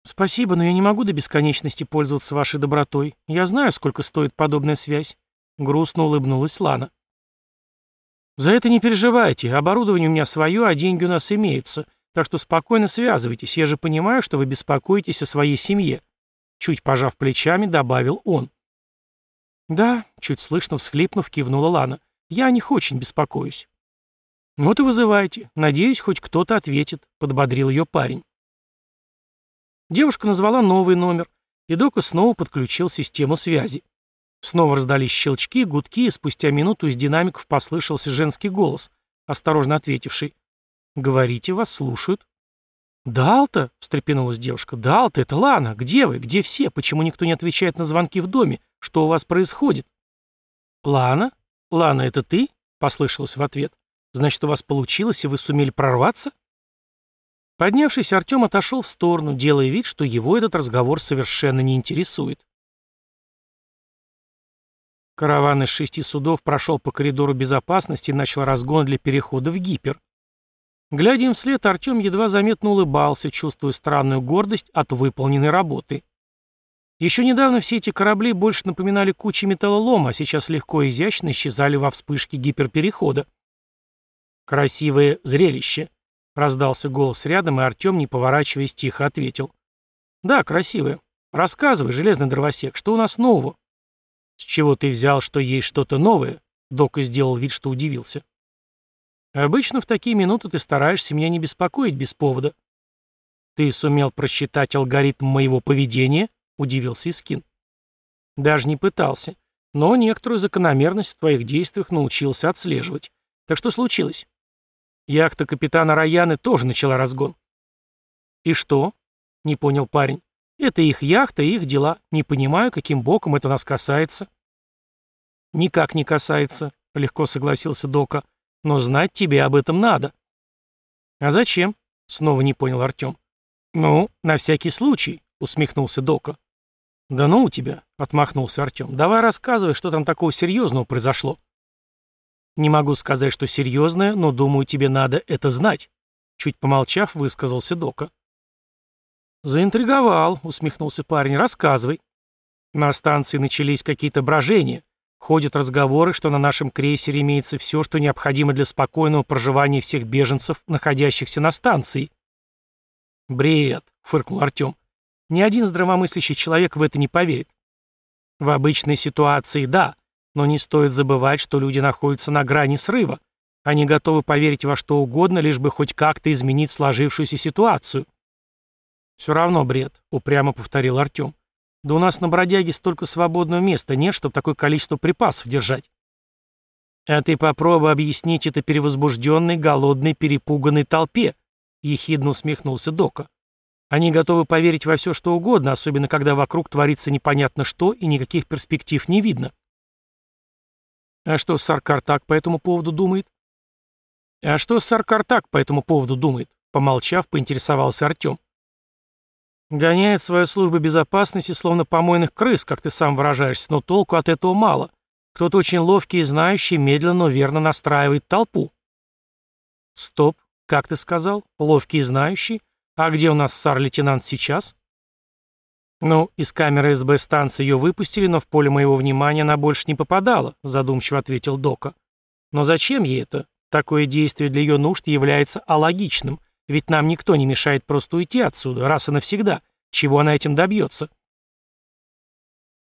«Спасибо, но я не могу до бесконечности пользоваться вашей добротой. Я знаю, сколько стоит подобная связь», — грустно улыбнулась Лана. «За это не переживайте. Оборудование у меня свое, а деньги у нас имеются. Так что спокойно связывайтесь, я же понимаю, что вы беспокоитесь о своей семье», чуть пожав плечами, добавил он. «Да», — чуть слышно всхлипнув, кивнула Лана, «я о них очень беспокоюсь». «Вот и вызывайте. Надеюсь, хоть кто-то ответит», — подбодрил ее парень. Девушка назвала новый номер, и Дока снова подключил систему связи. Снова раздались щелчки, гудки, и спустя минуту из динамиков послышался женский голос, осторожно ответивший. «Говорите, вас слушают». «Далта?» — встрепенулась девушка. «Далта, это Лана. Где вы? Где все? Почему никто не отвечает на звонки в доме? Что у вас происходит?» «Лана? Лана, это ты?» — послышалось в ответ. «Значит, у вас получилось, и вы сумели прорваться?» Поднявшись, Артем отошел в сторону, делая вид, что его этот разговор совершенно не интересует. Караван из шести судов прошел по коридору безопасности и начал разгон для перехода в гипер. Глядя им вслед, Артем едва заметно улыбался, чувствуя странную гордость от выполненной работы. Еще недавно все эти корабли больше напоминали кучи металлолома, а сейчас легко и изящно исчезали во вспышке гиперперехода. «Красивое зрелище», — раздался голос рядом, и Артем, не поворачиваясь, тихо ответил. «Да, красивое. Рассказывай, железный дровосек, что у нас нового?» «С чего ты взял, что есть что-то новое?» Дока сделал вид, что удивился. «Обычно в такие минуты ты стараешься меня не беспокоить без повода». «Ты сумел просчитать алгоритм моего поведения?» — удивился Искин. «Даже не пытался, но некоторую закономерность в твоих действиях научился отслеживать. Так что случилось?» Яхта капитана Раяны тоже начала разгон. «И что?» — не понял парень. Это их яхта и их дела. Не понимаю, каким боком это нас касается. Никак не касается, легко согласился Дока. Но знать тебе об этом надо. А зачем? Снова не понял Артем. Ну, на всякий случай, усмехнулся Дока. Да ну у тебя, отмахнулся Артем. Давай рассказывай, что там такого серьезного произошло. Не могу сказать, что серьезное, но думаю, тебе надо это знать. Чуть помолчав, высказался Дока. «Заинтриговал», — усмехнулся парень. «Рассказывай». На станции начались какие-то брожения. Ходят разговоры, что на нашем крейсере имеется все, что необходимо для спокойного проживания всех беженцев, находящихся на станции. «Бред», — фыркнул Артем. «Ни один здравомыслящий человек в это не поверит». «В обычной ситуации, да, но не стоит забывать, что люди находятся на грани срыва. Они готовы поверить во что угодно, лишь бы хоть как-то изменить сложившуюся ситуацию». «Все равно бред», — упрямо повторил Артем. «Да у нас на бродяге столько свободного места нет, чтобы такое количество припасов держать». «А ты попробуй объяснить это перевозбужденной, голодной, перепуганной толпе», — ехидно усмехнулся Дока. «Они готовы поверить во все, что угодно, особенно когда вокруг творится непонятно что и никаких перспектив не видно». «А что Саркар так по этому поводу думает?» «А что Саркар так по этому поводу думает?» Помолчав, поинтересовался Артем. Гоняет свою службу безопасности, словно помойных крыс, как ты сам выражаешься, но толку от этого мало. Кто-то очень ловкий и знающий медленно, но верно настраивает толпу. Стоп, как ты сказал? Ловкий и знающий? А где у нас сар-лейтенант сейчас? Ну, из камеры СБ станции ее выпустили, но в поле моего внимания она больше не попадала, задумчиво ответил Дока. Но зачем ей это? Такое действие для ее нужд является алогичным. Ведь нам никто не мешает просто уйти отсюда, раз и навсегда. Чего она этим добьется?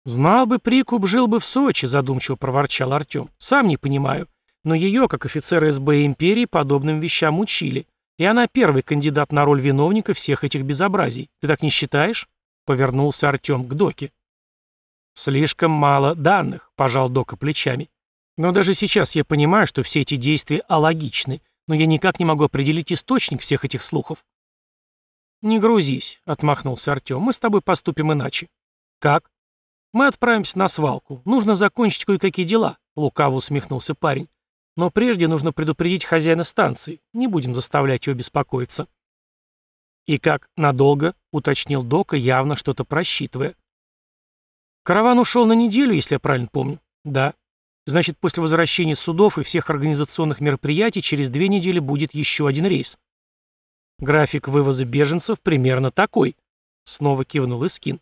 «Знал бы прикуп, жил бы в Сочи», — задумчиво проворчал Артем. «Сам не понимаю. Но ее, как офицера СБ Империи, подобным вещам учили. И она первый кандидат на роль виновника всех этих безобразий. Ты так не считаешь?» — повернулся Артем к Доке. «Слишком мало данных», — пожал Дока плечами. «Но даже сейчас я понимаю, что все эти действия алогичны но я никак не могу определить источник всех этих слухов. «Не грузись», — отмахнулся Артем, — «мы с тобой поступим иначе». «Как?» «Мы отправимся на свалку. Нужно закончить кое-какие дела», — лукаво усмехнулся парень. «Но прежде нужно предупредить хозяина станции. Не будем заставлять его беспокоиться». «И как, надолго?» — уточнил Дока, явно что-то просчитывая. «Караван ушел на неделю, если я правильно помню». «Да». Значит, после возвращения судов и всех организационных мероприятий через две недели будет еще один рейс. График вывоза беженцев примерно такой. Снова кивнул Искин.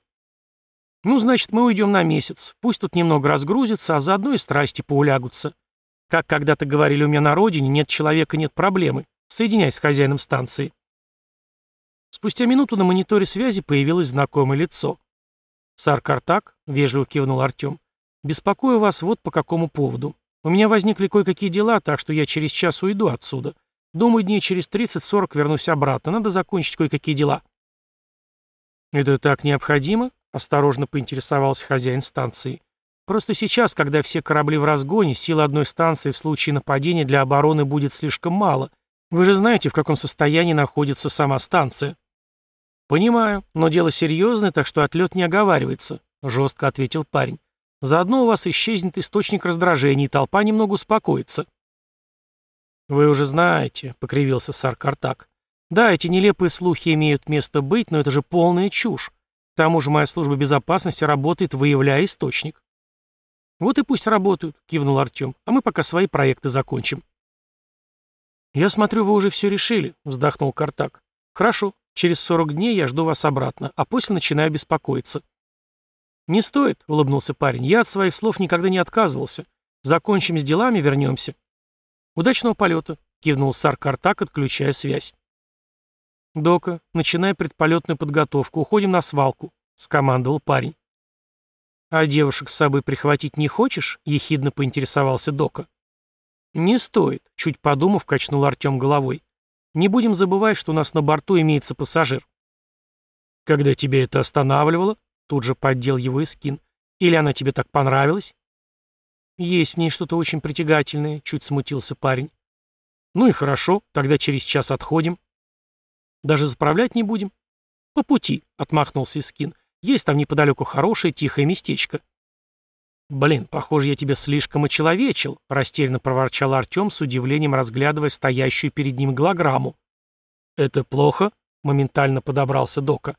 Ну, значит, мы уйдем на месяц. Пусть тут немного разгрузится, а заодно и страсти поулягутся. Как когда-то говорили у меня на родине, нет человека, нет проблемы. Соединяй с хозяином станции. Спустя минуту на мониторе связи появилось знакомое лицо. «Сар Картак», — вежливо кивнул Артем, Беспокою вас вот по какому поводу. У меня возникли кое-какие дела, так что я через час уйду отсюда. Думаю, дней через 30-40 вернусь обратно. Надо закончить кое-какие дела. «Это так необходимо?» — осторожно поинтересовался хозяин станции. «Просто сейчас, когда все корабли в разгоне, силы одной станции в случае нападения для обороны будет слишком мало. Вы же знаете, в каком состоянии находится сама станция». «Понимаю, но дело серьезное, так что отлет не оговаривается», — жестко ответил парень. «Заодно у вас исчезнет источник раздражения, и толпа немного успокоится». «Вы уже знаете», — покривился Саркартак. «Да, эти нелепые слухи имеют место быть, но это же полная чушь. К тому же моя служба безопасности работает, выявляя источник». «Вот и пусть работают», — кивнул Артем, «а мы пока свои проекты закончим». «Я смотрю, вы уже все решили», — вздохнул Картак. «Хорошо, через 40 дней я жду вас обратно, а после начинаю беспокоиться». «Не стоит», — улыбнулся парень, — «я от своих слов никогда не отказывался. Закончим с делами, вернемся». «Удачного полета», — кивнул Сар Картак, отключая связь. «Дока, начинай предполетную подготовку, уходим на свалку», — скомандовал парень. «А девушек с собой прихватить не хочешь?» — ехидно поинтересовался Дока. «Не стоит», — чуть подумав, качнул Артем головой. «Не будем забывать, что у нас на борту имеется пассажир». «Когда тебе это останавливало?» — тут же поддел его Искин. «Или она тебе так понравилась?» «Есть в ней что-то очень притягательное», — чуть смутился парень. «Ну и хорошо, тогда через час отходим». «Даже заправлять не будем?» «По пути», — отмахнулся Искин. «Есть там неподалеку хорошее тихое местечко». «Блин, похоже, я тебя слишком очеловечил», — растерянно проворчал Артем с удивлением, разглядывая стоящую перед ним голограмму. «Это плохо?» — моментально подобрался Дока.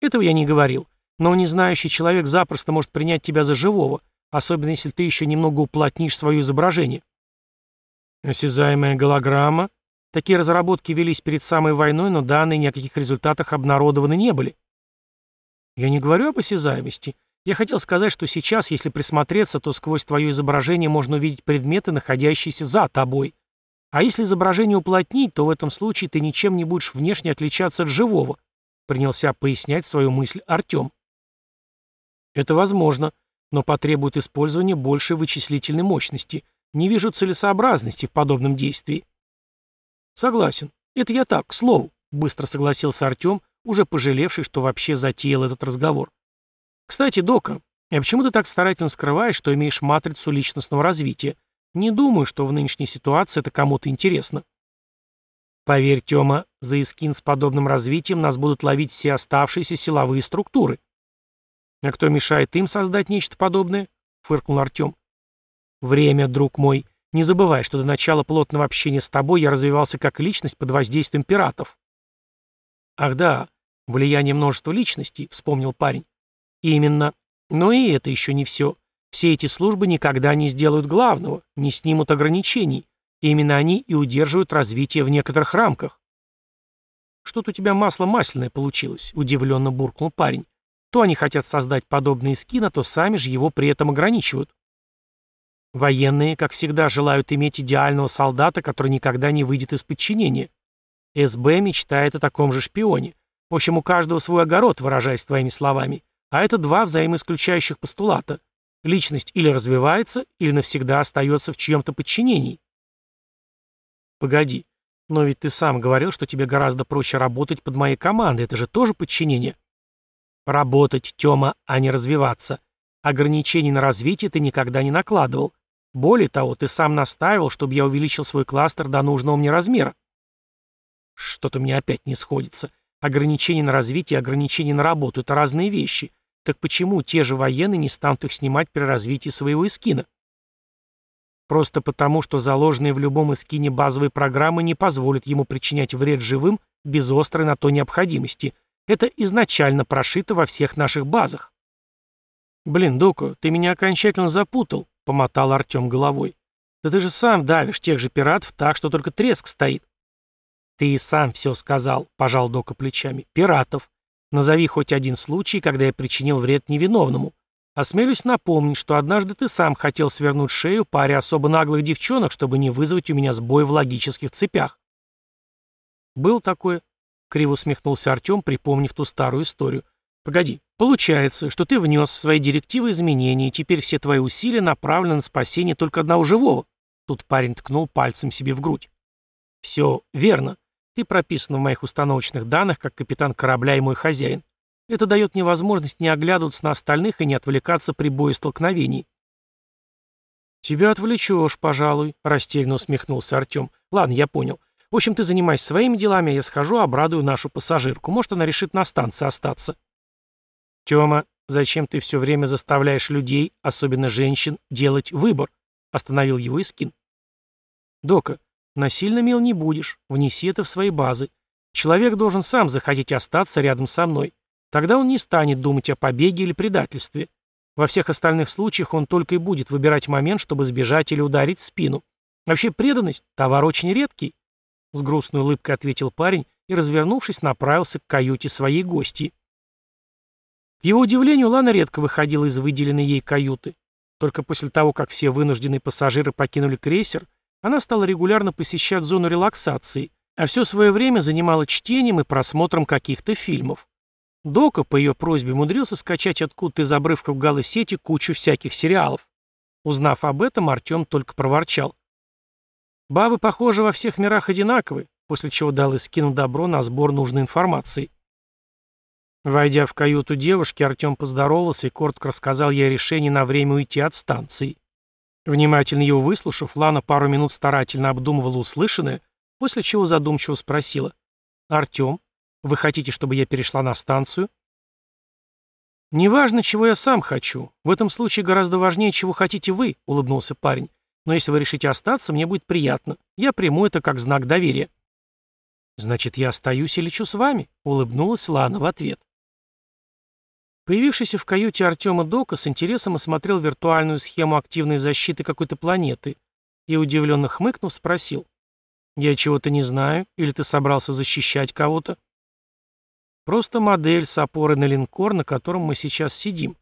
«Этого я не говорил, но незнающий человек запросто может принять тебя за живого, особенно если ты еще немного уплотнишь свое изображение. Осязаемая голограмма. Такие разработки велись перед самой войной, но данные ни о каких результатах обнародованы не были. Я не говорю об осязаемости. Я хотел сказать, что сейчас, если присмотреться, то сквозь твое изображение можно увидеть предметы, находящиеся за тобой. А если изображение уплотнить, то в этом случае ты ничем не будешь внешне отличаться от живого, принялся пояснять свою мысль Артем. Это возможно, но потребует использования большей вычислительной мощности. Не вижу целесообразности в подобном действии. Согласен. Это я так, к слову, быстро согласился Артем, уже пожалевший, что вообще затеял этот разговор. Кстати, Дока, а почему ты так старательно скрываешь, что имеешь матрицу личностного развития? Не думаю, что в нынешней ситуации это кому-то интересно. Поверь, Тёма, за эскин с подобным развитием нас будут ловить все оставшиеся силовые структуры. «А кто мешает им создать нечто подобное?» — фыркнул Артем. «Время, друг мой. Не забывай, что до начала плотного общения с тобой я развивался как личность под воздействием пиратов». «Ах да, влияние множества личностей», — вспомнил парень. «Именно. Но и это еще не все. Все эти службы никогда не сделают главного, не снимут ограничений. именно они и удерживают развитие в некоторых рамках». «Что-то у тебя масло масляное получилось», — удивленно буркнул парень. То они хотят создать подобные скины, то сами же его при этом ограничивают. Военные, как всегда, желают иметь идеального солдата, который никогда не выйдет из подчинения. СБ мечтает о таком же шпионе. В общем, у каждого свой огород, выражаясь твоими словами. А это два взаимоисключающих постулата. Личность или развивается, или навсегда остается в чьем-то подчинении. Погоди, но ведь ты сам говорил, что тебе гораздо проще работать под моей командой. Это же тоже подчинение. Работать, Тёма, а не развиваться. Ограничений на развитие ты никогда не накладывал. Более того, ты сам настаивал, чтобы я увеличил свой кластер до нужного мне размера. Что-то мне опять не сходится. Ограничения на развитие и ограничения на работу — это разные вещи. Так почему те же военные не станут их снимать при развитии своего эскина? Просто потому, что заложенные в любом эскине базовые программы не позволят ему причинять вред живым без острой на то необходимости — это изначально прошито во всех наших базах. «Блин, Доку, ты меня окончательно запутал», — помотал Артем головой. «Да ты же сам давишь тех же пиратов так, что только треск стоит». «Ты и сам все сказал», — пожал Дока плечами. «Пиратов. Назови хоть один случай, когда я причинил вред невиновному. Осмелюсь напомнить, что однажды ты сам хотел свернуть шею паре особо наглых девчонок, чтобы не вызвать у меня сбой в логических цепях». «Был такое», Криво усмехнулся Артем, припомнив ту старую историю. «Погоди, получается, что ты внес в свои директивы изменения, и теперь все твои усилия направлены на спасение только одного живого?» Тут парень ткнул пальцем себе в грудь. «Все верно. Ты прописан в моих установочных данных как капитан корабля и мой хозяин. Это дает мне возможность не оглядываться на остальных и не отвлекаться при боестолкновении. «Тебя отвлечешь, пожалуй», — растерянно усмехнулся Артем. «Ладно, я понял. В общем, ты занимайся своими делами, а я схожу, обрадую нашу пассажирку. Может, она решит на станции остаться». «Тёма, зачем ты все время заставляешь людей, особенно женщин, делать выбор?» — остановил его Искин. «Дока, насильно мил не будешь. Внеси это в свои базы. Человек должен сам захотеть остаться рядом со мной. Тогда он не станет думать о побеге или предательстве. Во всех остальных случаях он только и будет выбирать момент, чтобы сбежать или ударить в спину. Вообще преданность – товар очень редкий. С грустной улыбкой ответил парень и, развернувшись, направился к каюте своей гости. К его удивлению, Лана редко выходила из выделенной ей каюты. Только после того, как все вынужденные пассажиры покинули крейсер, она стала регулярно посещать зону релаксации, а все свое время занимала чтением и просмотром каких-то фильмов. Дока, по ее просьбе, умудрился скачать откуда-то из обрывков галосети кучу всяких сериалов. Узнав об этом, Артем только проворчал. «Бабы, похоже, во всех мирах одинаковы», после чего дал и скинул добро на сбор нужной информации. Войдя в каюту девушки, Артем поздоровался и коротко рассказал ей о решении на время уйти от станции. Внимательно его выслушав, Лана пару минут старательно обдумывала услышанное, после чего задумчиво спросила. «Артем, вы хотите, чтобы я перешла на станцию? Неважно, чего я сам хочу. В этом случае гораздо важнее, чего хотите вы, улыбнулся парень. Но если вы решите остаться, мне будет приятно. Я приму это как знак доверия. Значит, я остаюсь и лечу с вами, улыбнулась Лана в ответ. Появившийся в каюте Артема Дока с интересом осмотрел виртуальную схему активной защиты какой-то планеты и, удивленно хмыкнув, спросил. «Я чего-то не знаю, или ты собрался защищать кого-то?» Просто модель с опорой на линкор, на котором мы сейчас сидим.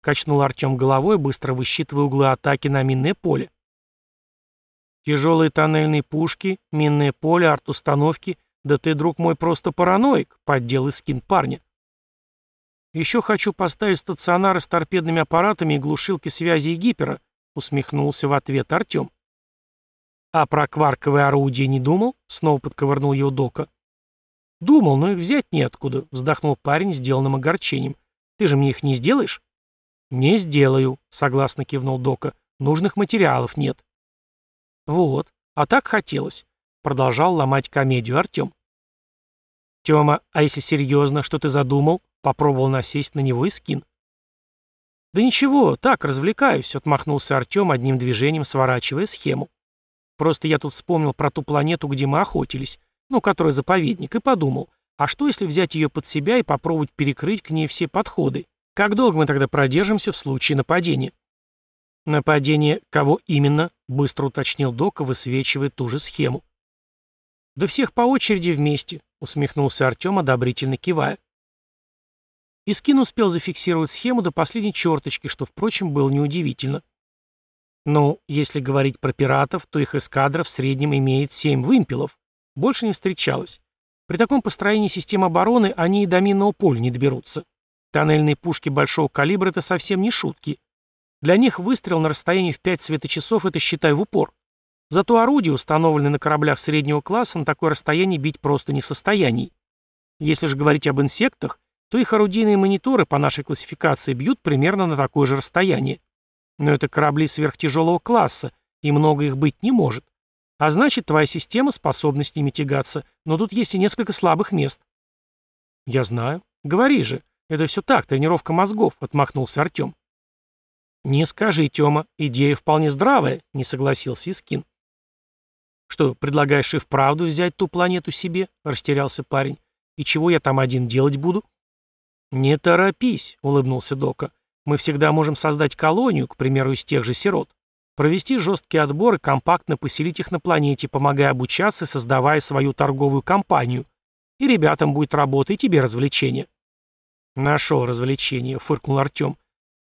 Качнул Артем головой, быстро высчитывая углы атаки на минное поле. Тяжелые тоннельные пушки, минное поле, арт-установки. Да ты, друг мой, просто параноик, поддел и скин парня. Еще хочу поставить стационары с торпедными аппаратами и глушилки связи и гипера, усмехнулся в ответ Артем. А про кварковое орудие не думал? Снова подковырнул его Дока. «Думал, но их взять неоткуда», — вздохнул парень сделанным огорчением. «Ты же мне их не сделаешь?» «Не сделаю», — согласно кивнул Дока. «Нужных материалов нет». «Вот, а так хотелось», — продолжал ломать комедию Артем. «Тёма, а если серьезно, что ты задумал?» — попробовал насесть на него и скин. «Да ничего, так, развлекаюсь», — отмахнулся Артем одним движением, сворачивая схему. «Просто я тут вспомнил про ту планету, где мы охотились ну, который заповедник, и подумал, а что если взять ее под себя и попробовать перекрыть к ней все подходы? Как долго мы тогда продержимся в случае нападения? Нападение кого именно? Быстро уточнил Дока, высвечивая ту же схему. Да всех по очереди вместе, усмехнулся Артем, одобрительно кивая. Искин успел зафиксировать схему до последней черточки, что, впрочем, было неудивительно. Ну, если говорить про пиратов, то их эскадра в среднем имеет семь вымпелов больше не встречалось. При таком построении систем обороны они и до минного поля не доберутся. Тоннельные пушки большого калибра — это совсем не шутки. Для них выстрел на расстоянии в 5 светочасов — это, считай, в упор. Зато орудия, установленные на кораблях среднего класса, на такое расстояние бить просто не в состоянии. Если же говорить об инсектах, то их орудийные мониторы по нашей классификации бьют примерно на такое же расстояние. Но это корабли сверхтяжелого класса, и много их быть не может. А значит, твоя система способна с ними тягаться, но тут есть и несколько слабых мест. Я знаю. Говори же. Это все так, тренировка мозгов, отмахнулся Артем. Не скажи, Тёма, идея вполне здравая, не согласился Искин. Что, предлагаешь и вправду взять ту планету себе? Растерялся парень. И чего я там один делать буду? Не торопись, улыбнулся Дока. Мы всегда можем создать колонию, к примеру, из тех же сирот. Провести жесткий отбор и компактно поселить их на планете, помогая обучаться создавая свою торговую компанию. И ребятам будет работа, и тебе развлечение. Нашел развлечение, фыркнул Артем.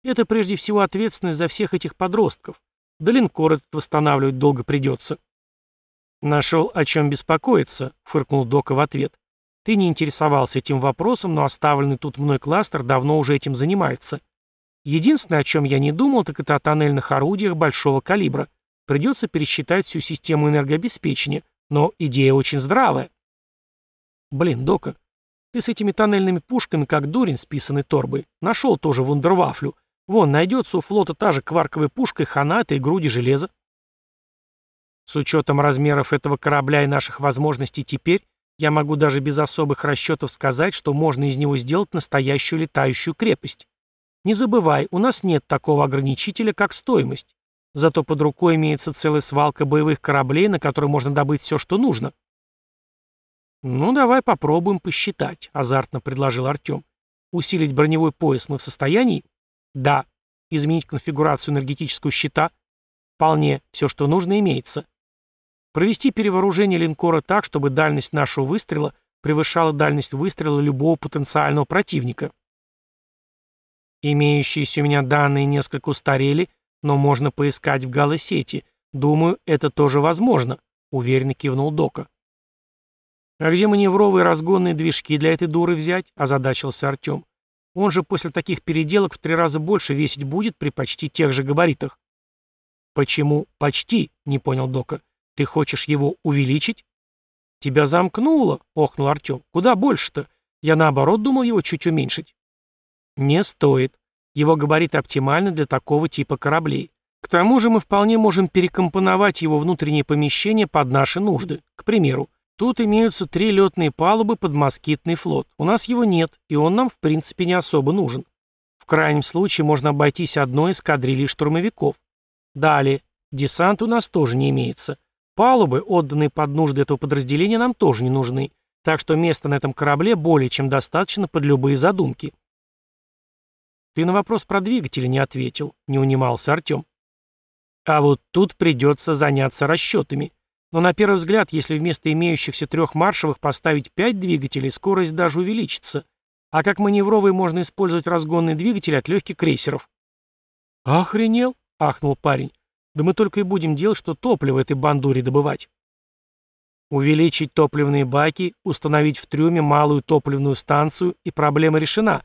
Это прежде всего ответственность за всех этих подростков. Да линкор этот восстанавливать долго придется. Нашел о чем беспокоиться, фыркнул Дока в ответ. Ты не интересовался этим вопросом, но оставленный тут мной кластер давно уже этим занимается. Единственное, о чем я не думал, так это о тоннельных орудиях большого калибра. Придется пересчитать всю систему энергообеспечения, но идея очень здравая. Блин, Дока, Ты с этими тоннельными пушками, как дурень с писаной торбой. Нашел тоже вундервафлю. Вон, найдется у флота та же кварковая пушка и хана этой груди железа. С учетом размеров этого корабля и наших возможностей теперь, я могу даже без особых расчетов сказать, что можно из него сделать настоящую летающую крепость. Не забывай, у нас нет такого ограничителя, как стоимость. Зато под рукой имеется целая свалка боевых кораблей, на которой можно добыть все, что нужно. «Ну, давай попробуем посчитать», — азартно предложил Артем. «Усилить броневой пояс мы в состоянии?» «Да». «Изменить конфигурацию энергетического щита?» «Вполне. Все, что нужно, имеется». «Провести перевооружение линкора так, чтобы дальность нашего выстрела превышала дальность выстрела любого потенциального противника». «Имеющиеся у меня данные несколько устарели, но можно поискать в галосети. Думаю, это тоже возможно», — уверенно кивнул Дока. «А где маневровые разгонные движки для этой дуры взять?» – озадачился Артем. «Он же после таких переделок в три раза больше весить будет при почти тех же габаритах». «Почему почти?» – не понял Дока. «Ты хочешь его увеличить?» «Тебя замкнуло?» – охнул Артем. «Куда больше-то? Я наоборот думал его чуть уменьшить». «Не стоит. Его габариты оптимальны для такого типа кораблей. К тому же мы вполне можем перекомпоновать его внутреннее помещение под наши нужды. К примеру, Тут имеются три летные палубы под москитный флот. У нас его нет, и он нам в принципе не особо нужен. В крайнем случае можно обойтись одной из кадрилей штурмовиков. Далее, десант у нас тоже не имеется. Палубы, отданные под нужды этого подразделения, нам тоже не нужны. Так что места на этом корабле более чем достаточно под любые задумки. Ты на вопрос про двигатели не ответил, не унимался Артем. А вот тут придется заняться расчетами. Но на первый взгляд, если вместо имеющихся трех маршевых поставить пять двигателей, скорость даже увеличится. А как маневровый можно использовать разгонный двигатель от легких крейсеров. «Охренел?» — ахнул парень. «Да мы только и будем делать, что топливо этой бандуре добывать». Увеличить топливные баки, установить в трюме малую топливную станцию, и проблема решена.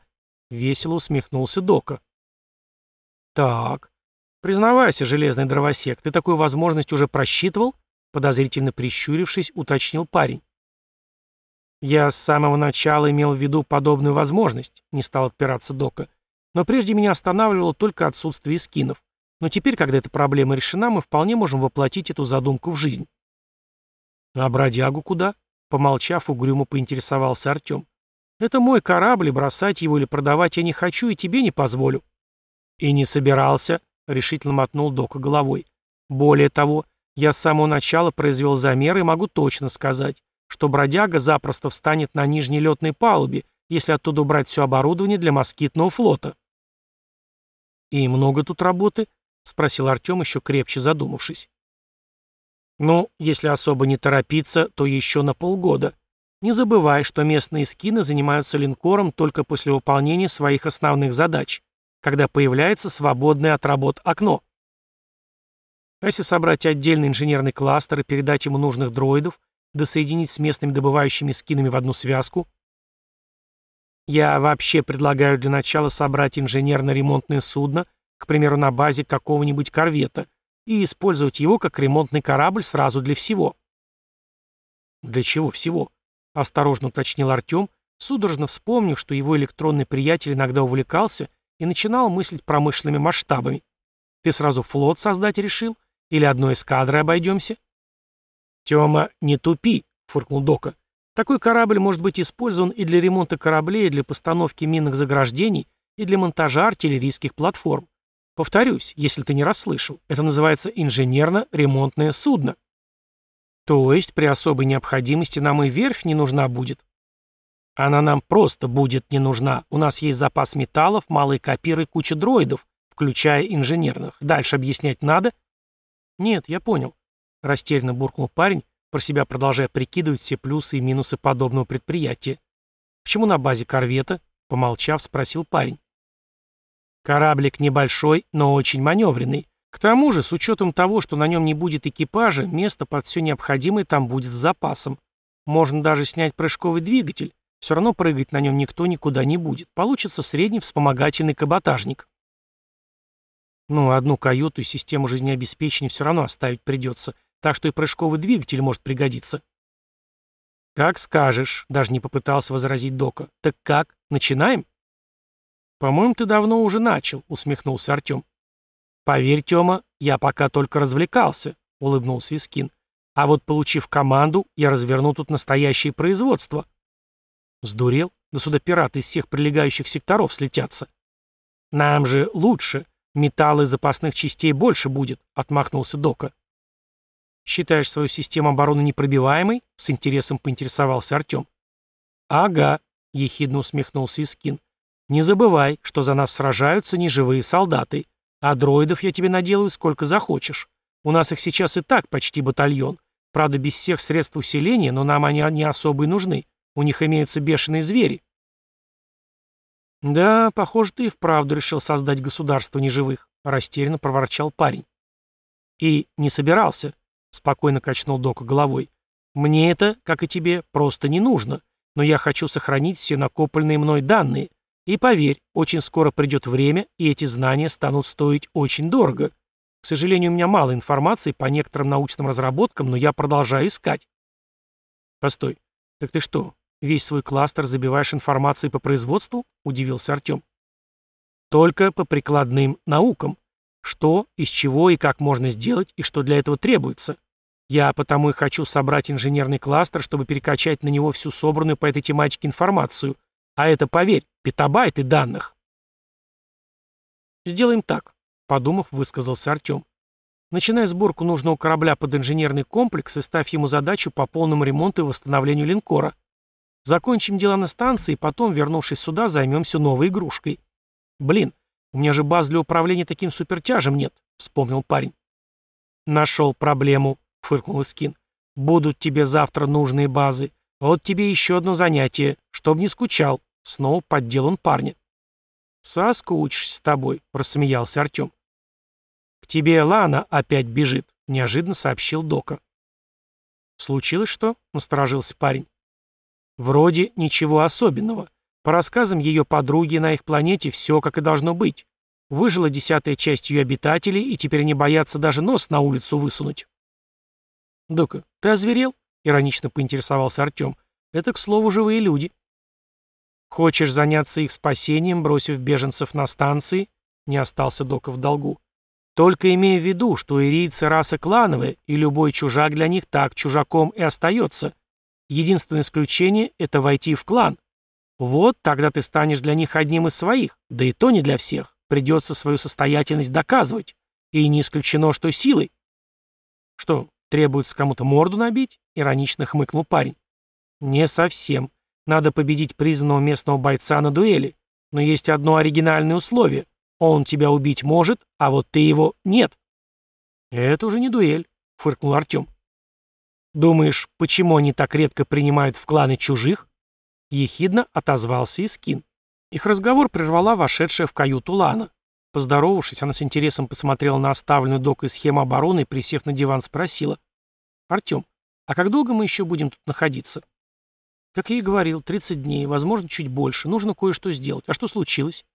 Весело усмехнулся Дока. Так, признавайся, железный дровосек, ты такую возможность уже просчитывал? Подозрительно прищурившись, уточнил парень. «Я с самого начала имел в виду подобную возможность», — не стал отпираться Дока. «Но прежде меня останавливало только отсутствие скинов. Но теперь, когда эта проблема решена, мы вполне можем воплотить эту задумку в жизнь». «А бродягу куда?» — помолчав, угрюмо поинтересовался Артем. «Это мой корабль, и бросать его или продавать я не хочу и тебе не позволю». «И не собирался», — решительно мотнул Дока головой. «Более того, я с самого начала произвел замеры и могу точно сказать, что бродяга запросто встанет на нижней летной палубе, если оттуда убрать все оборудование для москитного флота. «И много тут работы?» — спросил Артем, еще крепче задумавшись. «Ну, если особо не торопиться, то еще на полгода. Не забывай, что местные скины занимаются линкором только после выполнения своих основных задач, когда появляется свободное от работ окно. А если собрать отдельный инженерный кластер и передать ему нужных дроидов, да соединить с местными добывающими скинами в одну связку? Я вообще предлагаю для начала собрать инженерно-ремонтное судно, к примеру, на базе какого-нибудь корвета, и использовать его как ремонтный корабль сразу для всего. Для чего всего? Осторожно уточнил Артем, судорожно вспомнив, что его электронный приятель иногда увлекался и начинал мыслить промышленными масштабами. Ты сразу флот создать решил? Или одной эскадрой обойдемся?» «Тема, не тупи», — фыркнул Дока. «Такой корабль может быть использован и для ремонта кораблей, и для постановки минных заграждений, и для монтажа артиллерийских платформ. Повторюсь, если ты не расслышал, это называется инженерно-ремонтное судно. То есть при особой необходимости нам и верфь не нужна будет? Она нам просто будет не нужна. У нас есть запас металлов, малые копиры и куча дроидов, включая инженерных. Дальше объяснять надо? «Нет, я понял», — растерянно буркнул парень, про себя продолжая прикидывать все плюсы и минусы подобного предприятия. «Почему на базе корвета?» — помолчав, спросил парень. «Кораблик небольшой, но очень маневренный. К тому же, с учетом того, что на нем не будет экипажа, место под все необходимое там будет с запасом. Можно даже снять прыжковый двигатель. Все равно прыгать на нем никто никуда не будет. Получится средний вспомогательный каботажник». Ну, одну каюту и систему жизнеобеспечения все равно оставить придется, так что и прыжковый двигатель может пригодиться. «Как скажешь», — даже не попытался возразить Дока. «Так как? Начинаем?» «По-моему, ты давно уже начал», — усмехнулся Артем. «Поверь, Тёма, я пока только развлекался», — улыбнулся Искин. «А вот, получив команду, я разверну тут настоящее производство». «Сдурел? Да сюда пираты из всех прилегающих секторов слетятся». «Нам же лучше. Металла и запасных частей больше будет», — отмахнулся Дока. «Считаешь свою систему обороны непробиваемой?» — с интересом поинтересовался Артем. «Ага», — ехидно усмехнулся Искин. «Не забывай, что за нас сражаются неживые солдаты, а дроидов я тебе наделаю сколько захочешь. У нас их сейчас и так почти батальон. Правда, без всех средств усиления, но нам они не особо и нужны. У них имеются бешеные звери». «Да, похоже, ты и вправду решил создать государство неживых», — растерянно проворчал парень. «И не собирался», Спокойно качнул Дока головой. Мне это, как и тебе, просто не нужно. Но я хочу сохранить все накопленные мной данные. И поверь, очень скоро придет время, и эти знания станут стоить очень дорого. К сожалению, у меня мало информации по некоторым научным разработкам, но я продолжаю искать. Постой, так ты что, весь свой кластер забиваешь информацией по производству? Удивился Артем. Только по прикладным наукам. Что, из чего и как можно сделать, и что для этого требуется. Я потому и хочу собрать инженерный кластер, чтобы перекачать на него всю собранную по этой тематике информацию. А это, поверь, петабайты данных. Сделаем так, подумав, высказался Артем. Начинай сборку нужного корабля под инженерный комплекс и ставь ему задачу по полному ремонту и восстановлению линкора. Закончим дела на станции, потом, вернувшись сюда, займемся новой игрушкой. Блин, у меня же баз для управления таким супертяжем нет, вспомнил парень. Нашел проблему, — фыркнул Искин. «Будут тебе завтра нужные базы. Вот тебе еще одно занятие, чтоб не скучал». Снова поддел он парня. «Соскучишься с тобой», — рассмеялся Артем. «К тебе Лана опять бежит», — неожиданно сообщил Дока. «Случилось что?» — насторожился парень. «Вроде ничего особенного. По рассказам ее подруги, на их планете все как и должно быть. Выжила десятая часть ее обитателей, и теперь не боятся даже нос на улицу высунуть». «Дока, ты озверел?» — иронично поинтересовался Артем. «Это, к слову, живые люди». «Хочешь заняться их спасением, бросив беженцев на станции?» — не остался Дока в долгу. «Только имея в виду, что ирийцы раса клановая, и любой чужак для них так чужаком и остается. Единственное исключение — это войти в клан. Вот тогда ты станешь для них одним из своих, да и то не для всех. Придется свою состоятельность доказывать. И не исключено, что силой». «Что, Требуется кому-то морду набить?» — иронично хмыкнул парень. «Не совсем. Надо победить признанного местного бойца на дуэли. Но есть одно оригинальное условие. Он тебя убить может, а вот ты его нет». «Это уже не дуэль», — фыркнул Артем. «Думаешь, почему они так редко принимают в кланы чужих?» Ехидно отозвался Искин. Их разговор прервала вошедшая в каюту Лана. Поздоровавшись, она с интересом посмотрела на оставленную докой схему обороны и, присев на диван, спросила. «Артем, а как долго мы еще будем тут находиться?» «Как я и говорил, 30 дней, возможно, чуть больше. Нужно кое-что сделать. А что случилось?»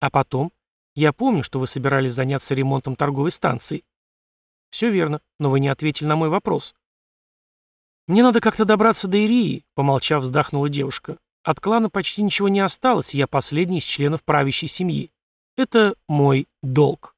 «А потом? Я помню, что вы собирались заняться ремонтом торговой станции». «Все верно, но вы не ответили на мой вопрос». «Мне надо как-то добраться до Ирии», — помолчав, вздохнула девушка. «От клана почти ничего не осталось, я последний из членов правящей семьи. Это мой долг.